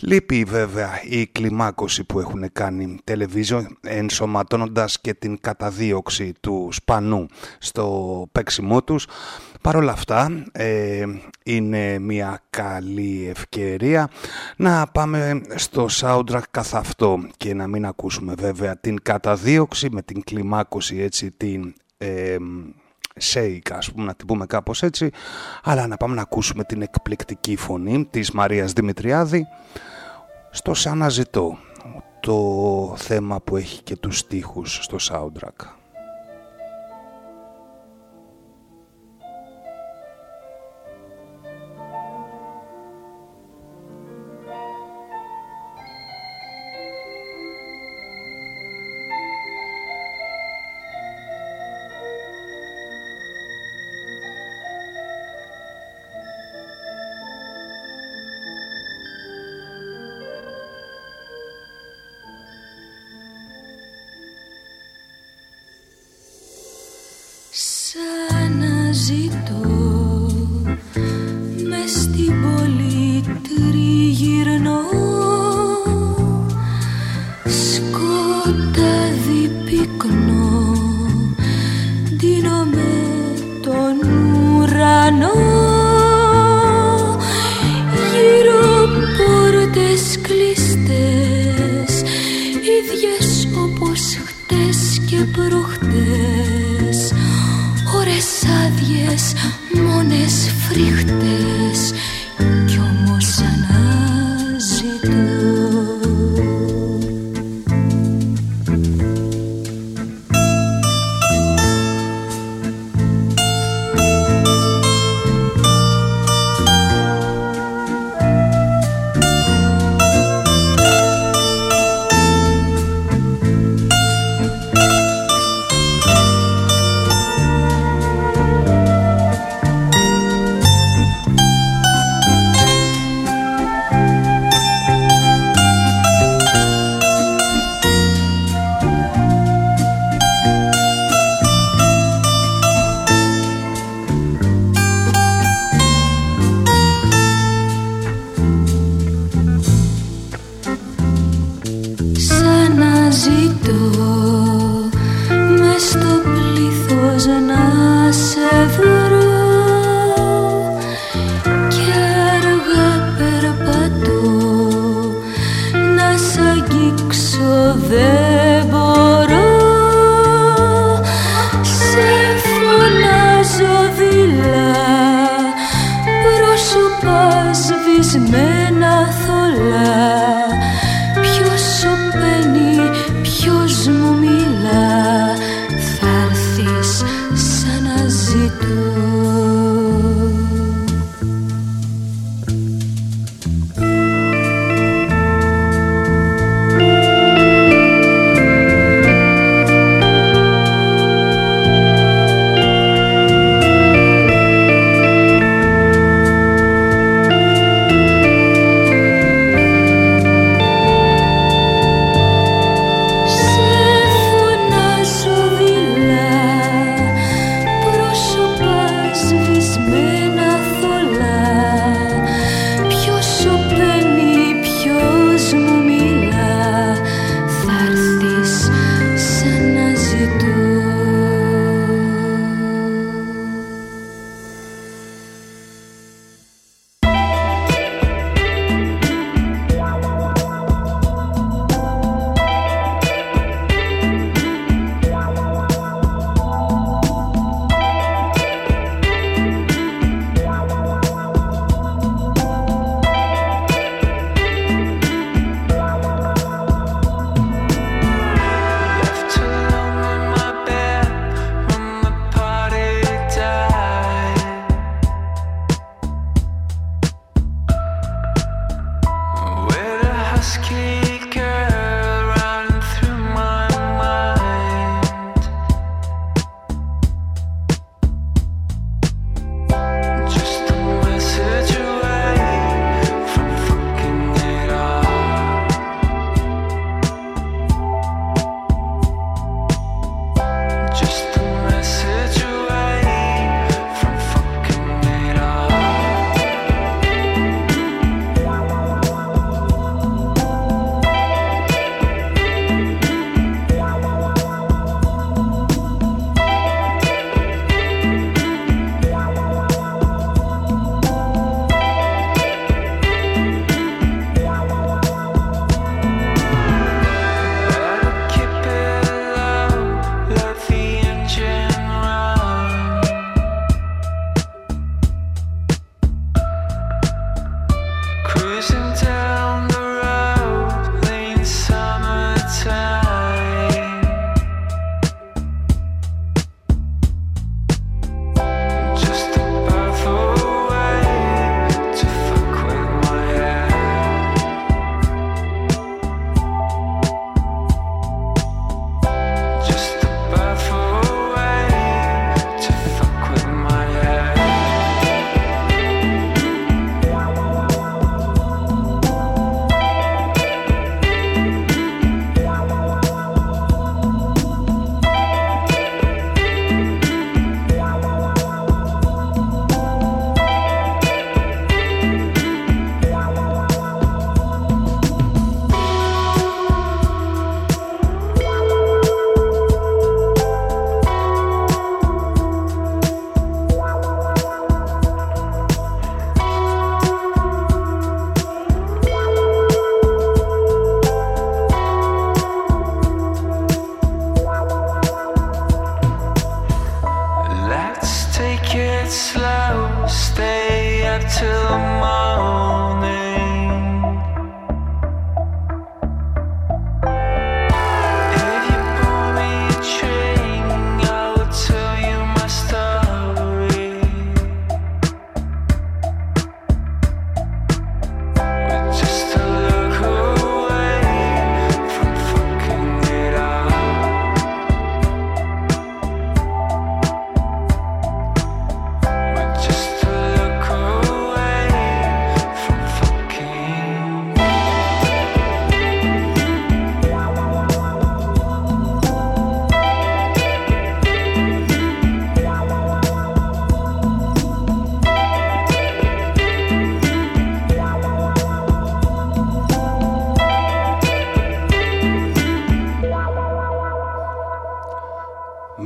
Λείπει βέβαια η κλιμάκωση που έχουν κάνει television ενσωματώνοντας και την καταδίωξη του σπανού στο παίξιμό τους. Παρ' όλα αυτά ε, είναι μια καλή ευκαιρία να πάμε στο soundtrack καθ' αυτό και να μην ακούσουμε βέβαια την καταδίωξη με την κλιμάκωση έτσι την ε, shake ας πούμε να την πούμε κάπως έτσι αλλά να πάμε να ακούσουμε την εκπληκτική φωνή της Μαρίας Δημητριάδη στο «Σαν ζητώ» το θέμα που έχει και τους στίχους στο soundtrack.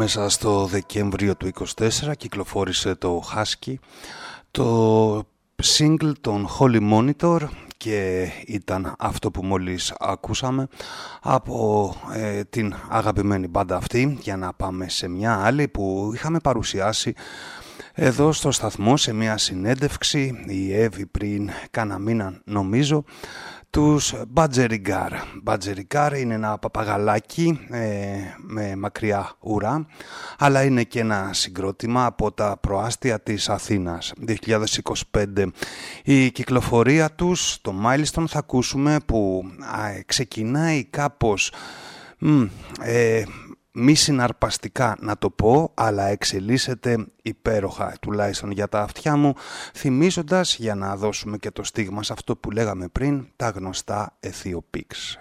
Μέσα στο Δεκέμβριο του 24 κυκλοφόρησε το Husky το single των Holy Monitor και ήταν αυτό που μόλις ακούσαμε από ε, την αγαπημένη μπάντα αυτή. Για να πάμε σε μια άλλη που είχαμε παρουσιάσει εδώ στο σταθμό σε μια συνέντευξη η Εύη πριν κάνα μήνα νομίζω τους Μπατζεριγκάρ. Μπατζεριγκάρ είναι ένα παπαγαλάκι ε, με μακριά ουρά, αλλά είναι και ένα συγκρότημα από τα προάστια της Αθήνας. 2025 η κυκλοφορία τους, το Milestone θα ακούσουμε που ξεκινάει κάπως... ε, μη συναρπαστικά να το πω, αλλά εξελίσσεται υπέροχα, τουλάχιστον για τα αυτιά μου, θυμίζοντας για να δώσουμε και το στίγμα σε αυτό που λέγαμε πριν, τα γνωστά Αιθιοπίξ.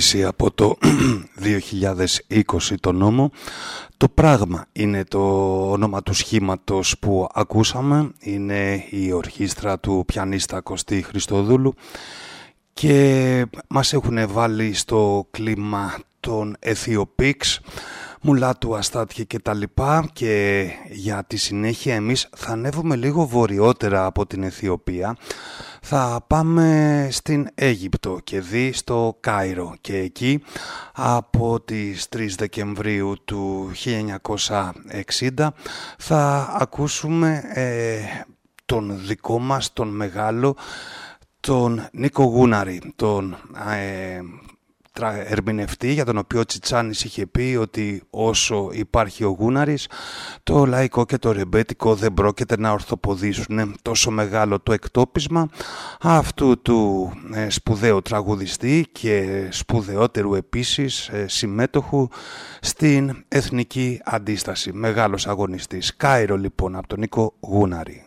Ηχογράφηση από το 2020 το νόμο. Το πράγμα είναι το όνομα του σχήματος που ακούσαμε. Είναι η ορχήστρα του πιανίστα Κωστή Χριστοδούλου και μας έχουν βάλει στο κλίμα των Αιθιοπίξ Μουλάτου, Αστάτια και τα λοιπά. Και για τη συνέχεια εμείς θα ανέβουμε λίγο βορειότερα από την Αιθιοπία. Θα πάμε στην Αίγυπτο και δει στο Κάιρο. Και εκεί από τις 3 Δεκεμβρίου του 1960 θα ακούσουμε ε, τον δικό μας, τον μεγάλο, τον Νίκο Γούναρη, τον ε, ερμηνευτή για τον οποίο Τσιτσάνης είχε πει ότι όσο υπάρχει ο Γούναρης το λαϊκό και το ρεμπέτικο δεν πρόκειται να ορθοποδήσουν τόσο μεγάλο το εκτόπισμα αυτού του ε, σπουδαίου τραγουδιστή και σπουδαιότερου επίσης ε, συμμέτοχου στην εθνική αντίσταση. Μεγάλος αγωνιστής. Κάιρο λοιπόν από τον Νίκο Γούναρη.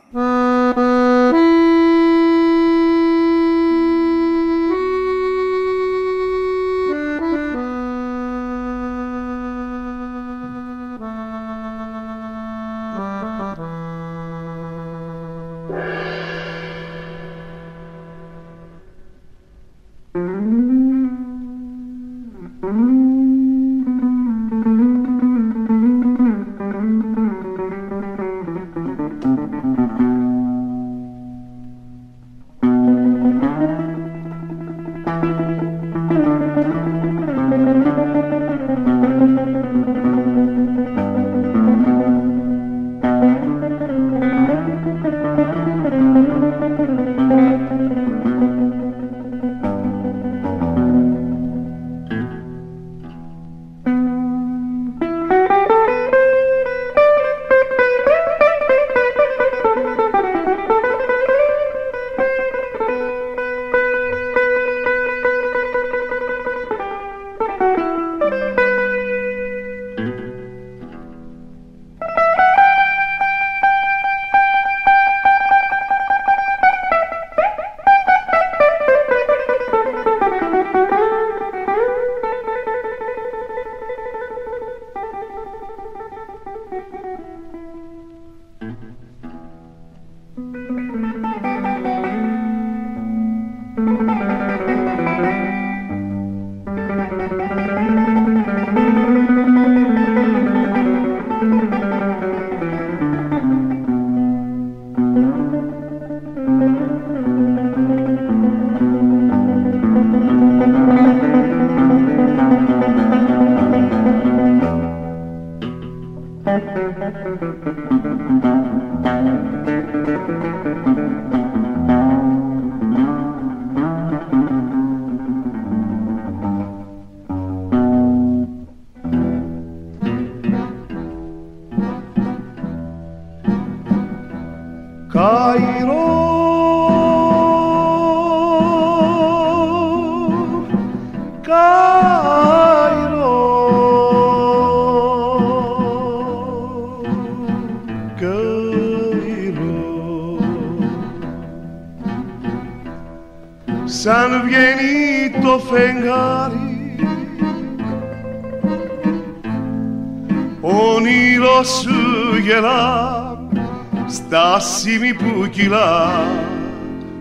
Κιλά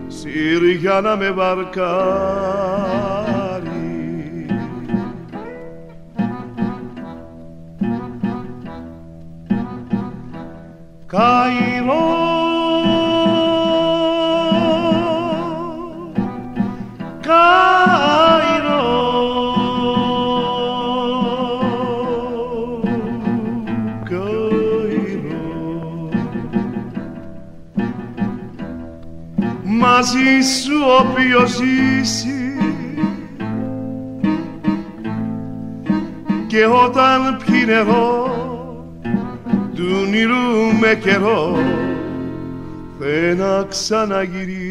σύρια να με βαρκά ξαναγυρίσει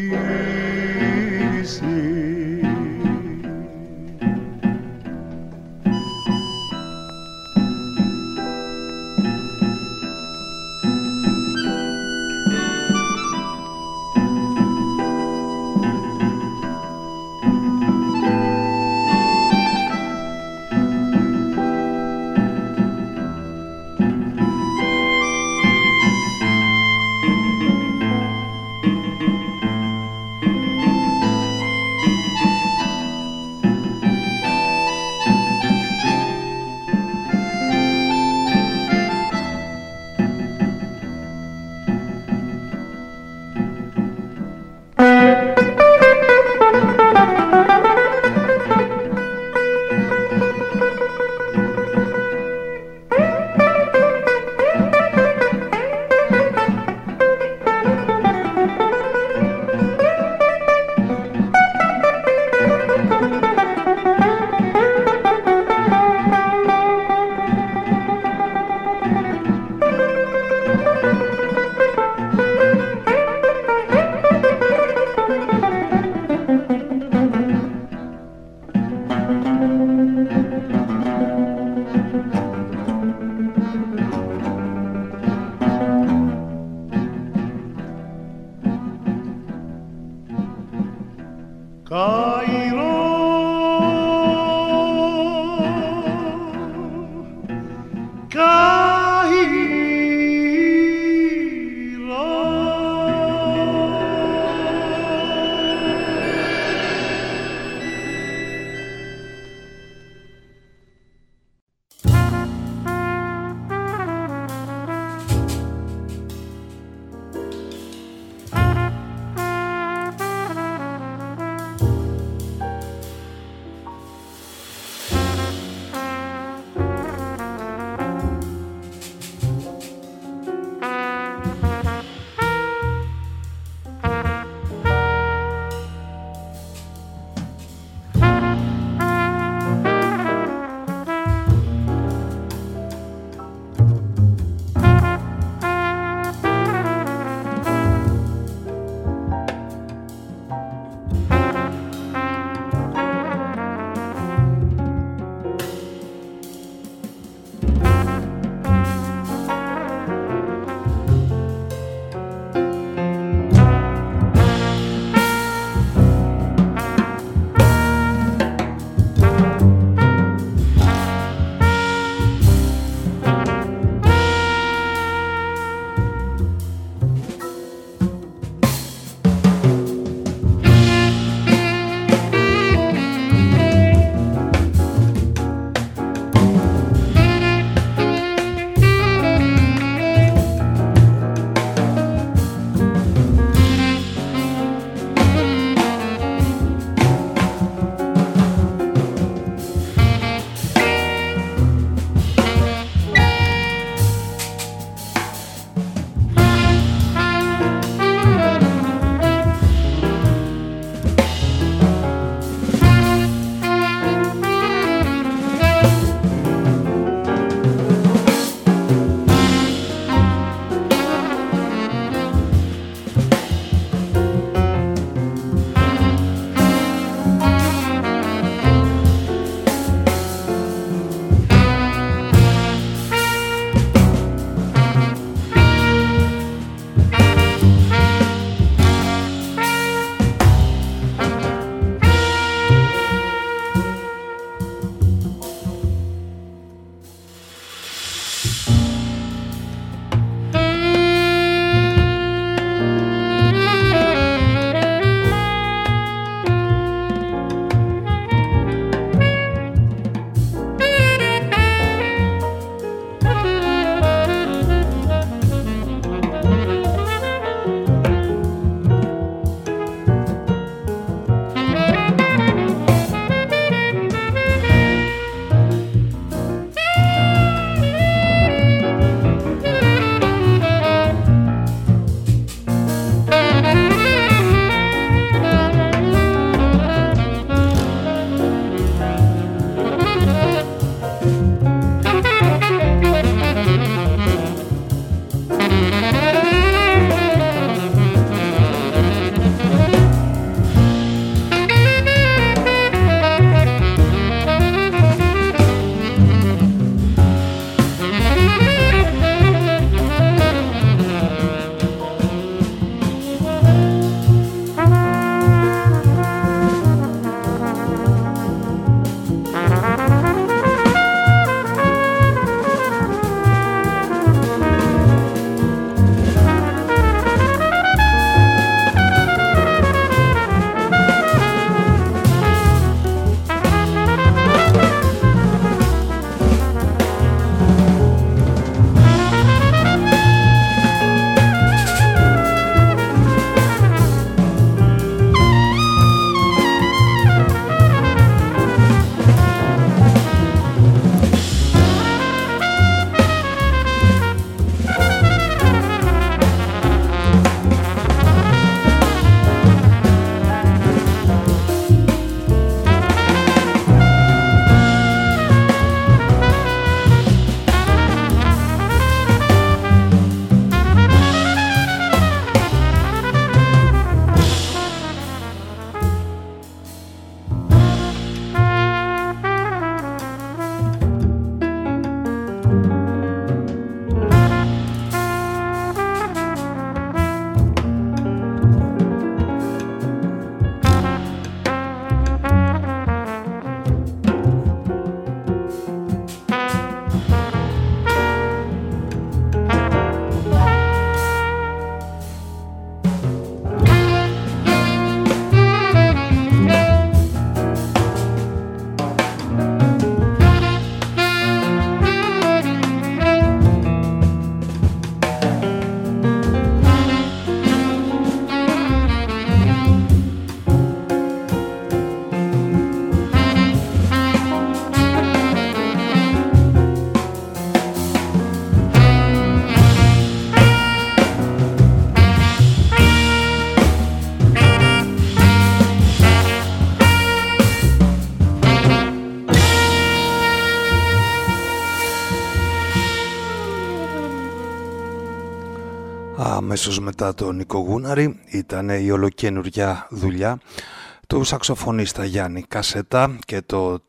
αμέσως μετά τον Νίκο Γούναρη ήταν η ολοκένουργια δουλειά του σαξοφωνίστα Γιάννη Κασέτα και το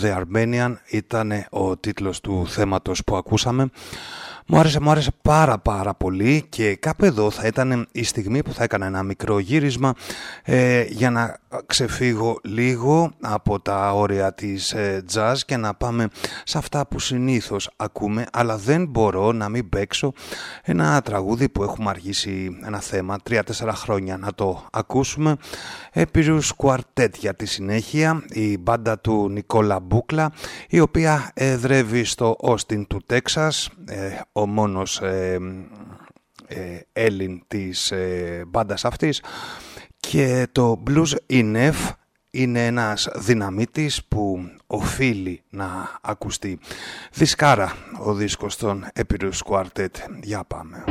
The Armenian ήταν ο τίτλος του θέματος που ακούσαμε. Μου άρεσε, μου άρεσε πάρα πάρα πολύ και κάπου εδώ θα ήταν η στιγμή που θα έκανα ένα μικρό γύρισμα ε, για να ξεφύγω λίγο από τα όρια της ε, jazz και να πάμε σε αυτά που συνήθως ακούμε αλλά δεν μπορώ να μην παίξω ένα τραγούδι που έχουμε αργήσει ένα θέμα τρία-τέσσερα χρόνια να το ακούσουμε. Έπειρους Κουαρτέτ για τη συνέχεια η μπάντα του Νικόλα Μπούκλα η οποία εδρεύει στο Όστιν του Τέξας ε, ο μόνος ε, ε, Έλλην της ε, μπάντας αυτής και το Blues in F είναι ένας δυναμίτης που οφείλει να ακουστεί. Δισκάρα ο δίσκος των Epirus Quartet. Για πάμε.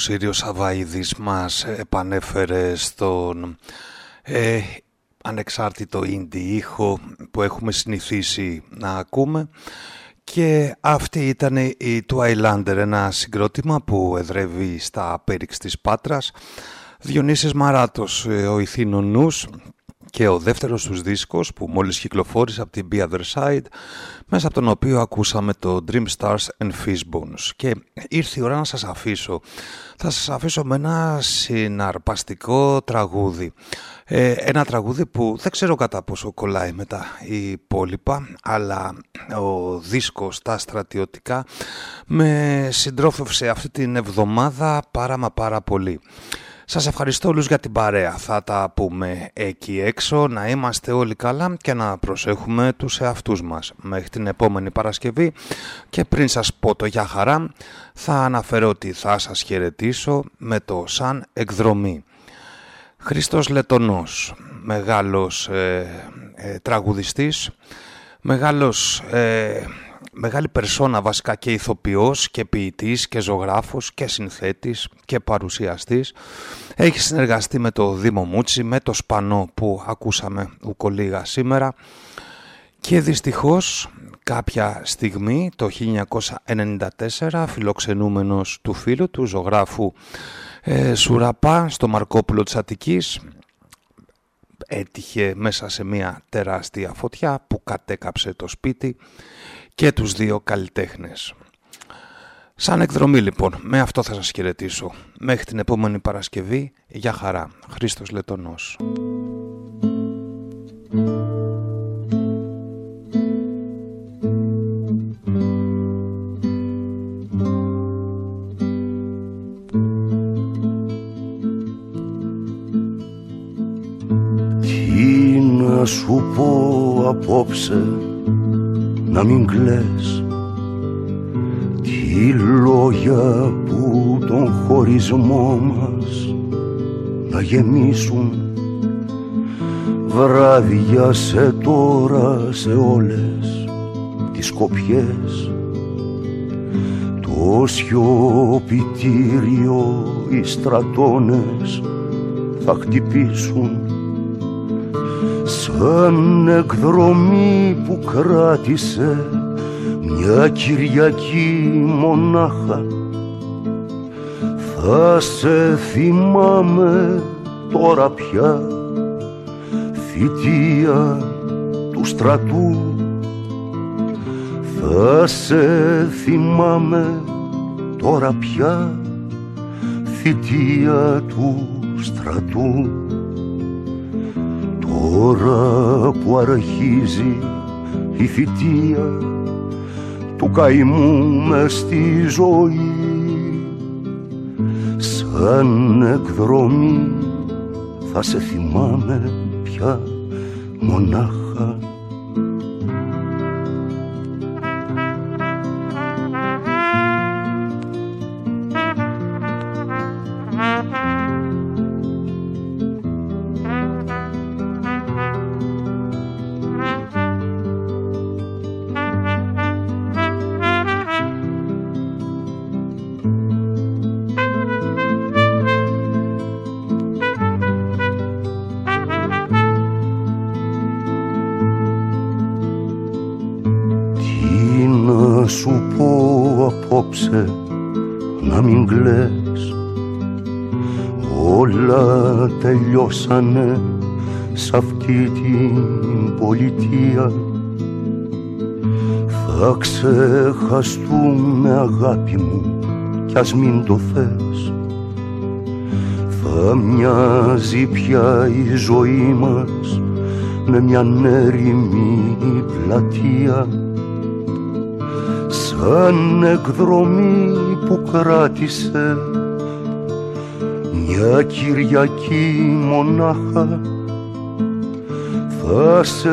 Σύριος Σαβαίδης μας επανέφερε στον ε, ανεξάρτητο indie ήχο που έχουμε συνηθίσει να ακούμε και αυτή ήταν η Twilander, ένα συγκρότημα που εδρεύει στα πέριξ της Πάτρας. Διονύσης Μαράτος, ε, ο Ιθήνων Νους και ο δεύτερος τους δίσκος που μόλις κυκλοφόρησε από την Be Other Side μέσα από τον οποίο ακούσαμε το Dream Stars and Fishbones και ήρθε η ώρα να σας αφήσω. Θα σας αφήσω με ένα συναρπαστικό τραγούδι. Ε, ένα τραγούδι που δεν ξέρω κατά πόσο κολλάει με τα υπόλοιπα αλλά ο δίσκος τα στρατιωτικά με συντρόφευσε αυτή την εβδομάδα πάρα μα πάρα πολύ σας ευχαριστώ όλους για την παρέα. Θα τα πούμε εκεί έξω, να είμαστε όλοι καλά και να προσέχουμε τους εαυτούς μας. Μέχρι την επόμενη Παρασκευή και πριν σας πω το για χαρά, θα αναφέρω ότι θα σας χαιρετήσω με το σαν εκδρομή. Χριστός Λετονός, μεγάλος ε, ε, τραγουδιστής, μεγάλος... Ε, μεγάλη περσόνα βασικά και ηθοποιός και ποιητής και ζωγράφος και συνθέτης και παρουσιαστής. Έχει συνεργαστεί με το Δήμο Μούτσι, με το Σπανό που ακούσαμε ουκολίγα σήμερα και δυστυχώς κάποια στιγμή το 1994 φιλοξενούμενος του φίλου του ζωγράφου ε, Σουραπά στο Μαρκόπουλο της Αττικής έτυχε μέσα σε μια τεράστια φωτιά που κατέκαψε το σπίτι και τους δύο καλλιτέχνες. Σαν εκδρομή λοιπόν, με αυτό θα σας χαιρετήσω. Μέχρι την επόμενη Παρασκευή, για χαρά. Χρήστος Λετωνός. Τι να σου πω απόψε να μην κλαις. Τι λόγια που τον χωρισμό μας να γεμίσουν. Βράδια σε τώρα σε όλες τις σκοπιές. Το σιωπητήριο οι στρατώνες θα χτυπήσουν σαν εκδρομή που κράτησε μια Κυριακή μονάχα. Θα σε θυμάμαι τώρα πια θητεία του στρατού. Θα σε θυμάμαι τώρα πια θητεία του στρατού τώρα που αρχίζει η θητεία του καημού μες στη ζωή σαν εκδρομή θα σε θυμάμαι πια μονάχα τελειώσανε σ' αυτή την πολιτεία. Θα ξεχαστούμε αγάπη μου κι ας μην το θες. Θα μοιάζει πια η ζωή μας με μια έρημη πλατεία. Σαν εκδρομή που κράτησε μια Κυριακή μονάχα θα σε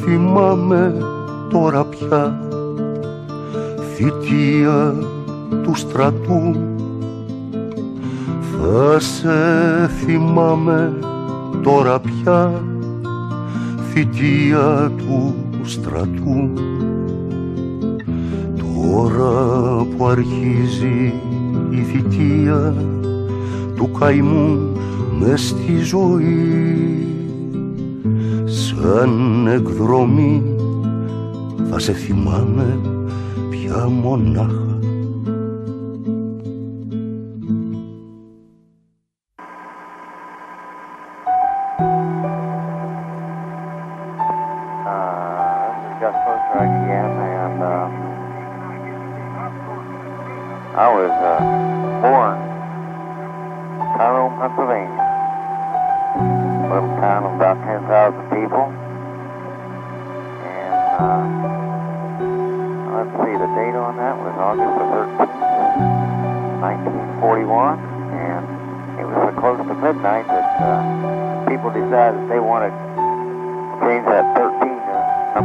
θυμάμαι τώρα πια. Θητεία του στρατού θα σε θυμάμαι τώρα πια. Θητεία του στρατού Τώρα που αρχίζει η θητεία του καημού μες στη ζωή. Σαν εκδρομή θα σε θυμάμαι πια μονάχα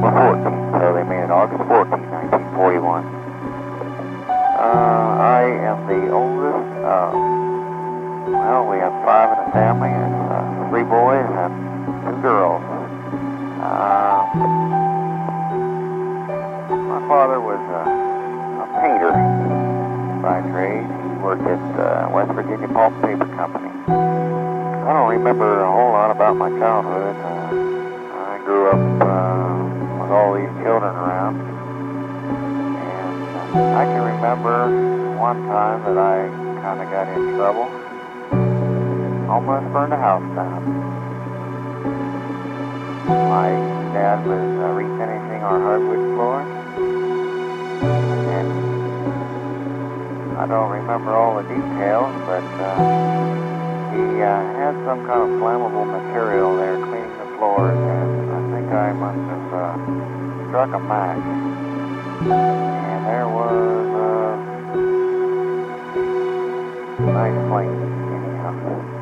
to number 14, so they made it August 14, 1941. Uh, I am the oldest. Uh, well, we have five in the family, and uh, three boys and two girls. Uh, my father was a, a painter by trade. He worked at uh, West Virginia Pulp Paper Company. I don't remember a whole lot about my childhood. Uh, remember one time that I kind of got in trouble. Almost burned a house down. My dad was uh, refinishing our hardwood floor. And I don't remember all the details, but uh, he uh, had some kind of flammable material there cleaning the floors, and I think I must have uh, struck a match. And there was nine point anyhow.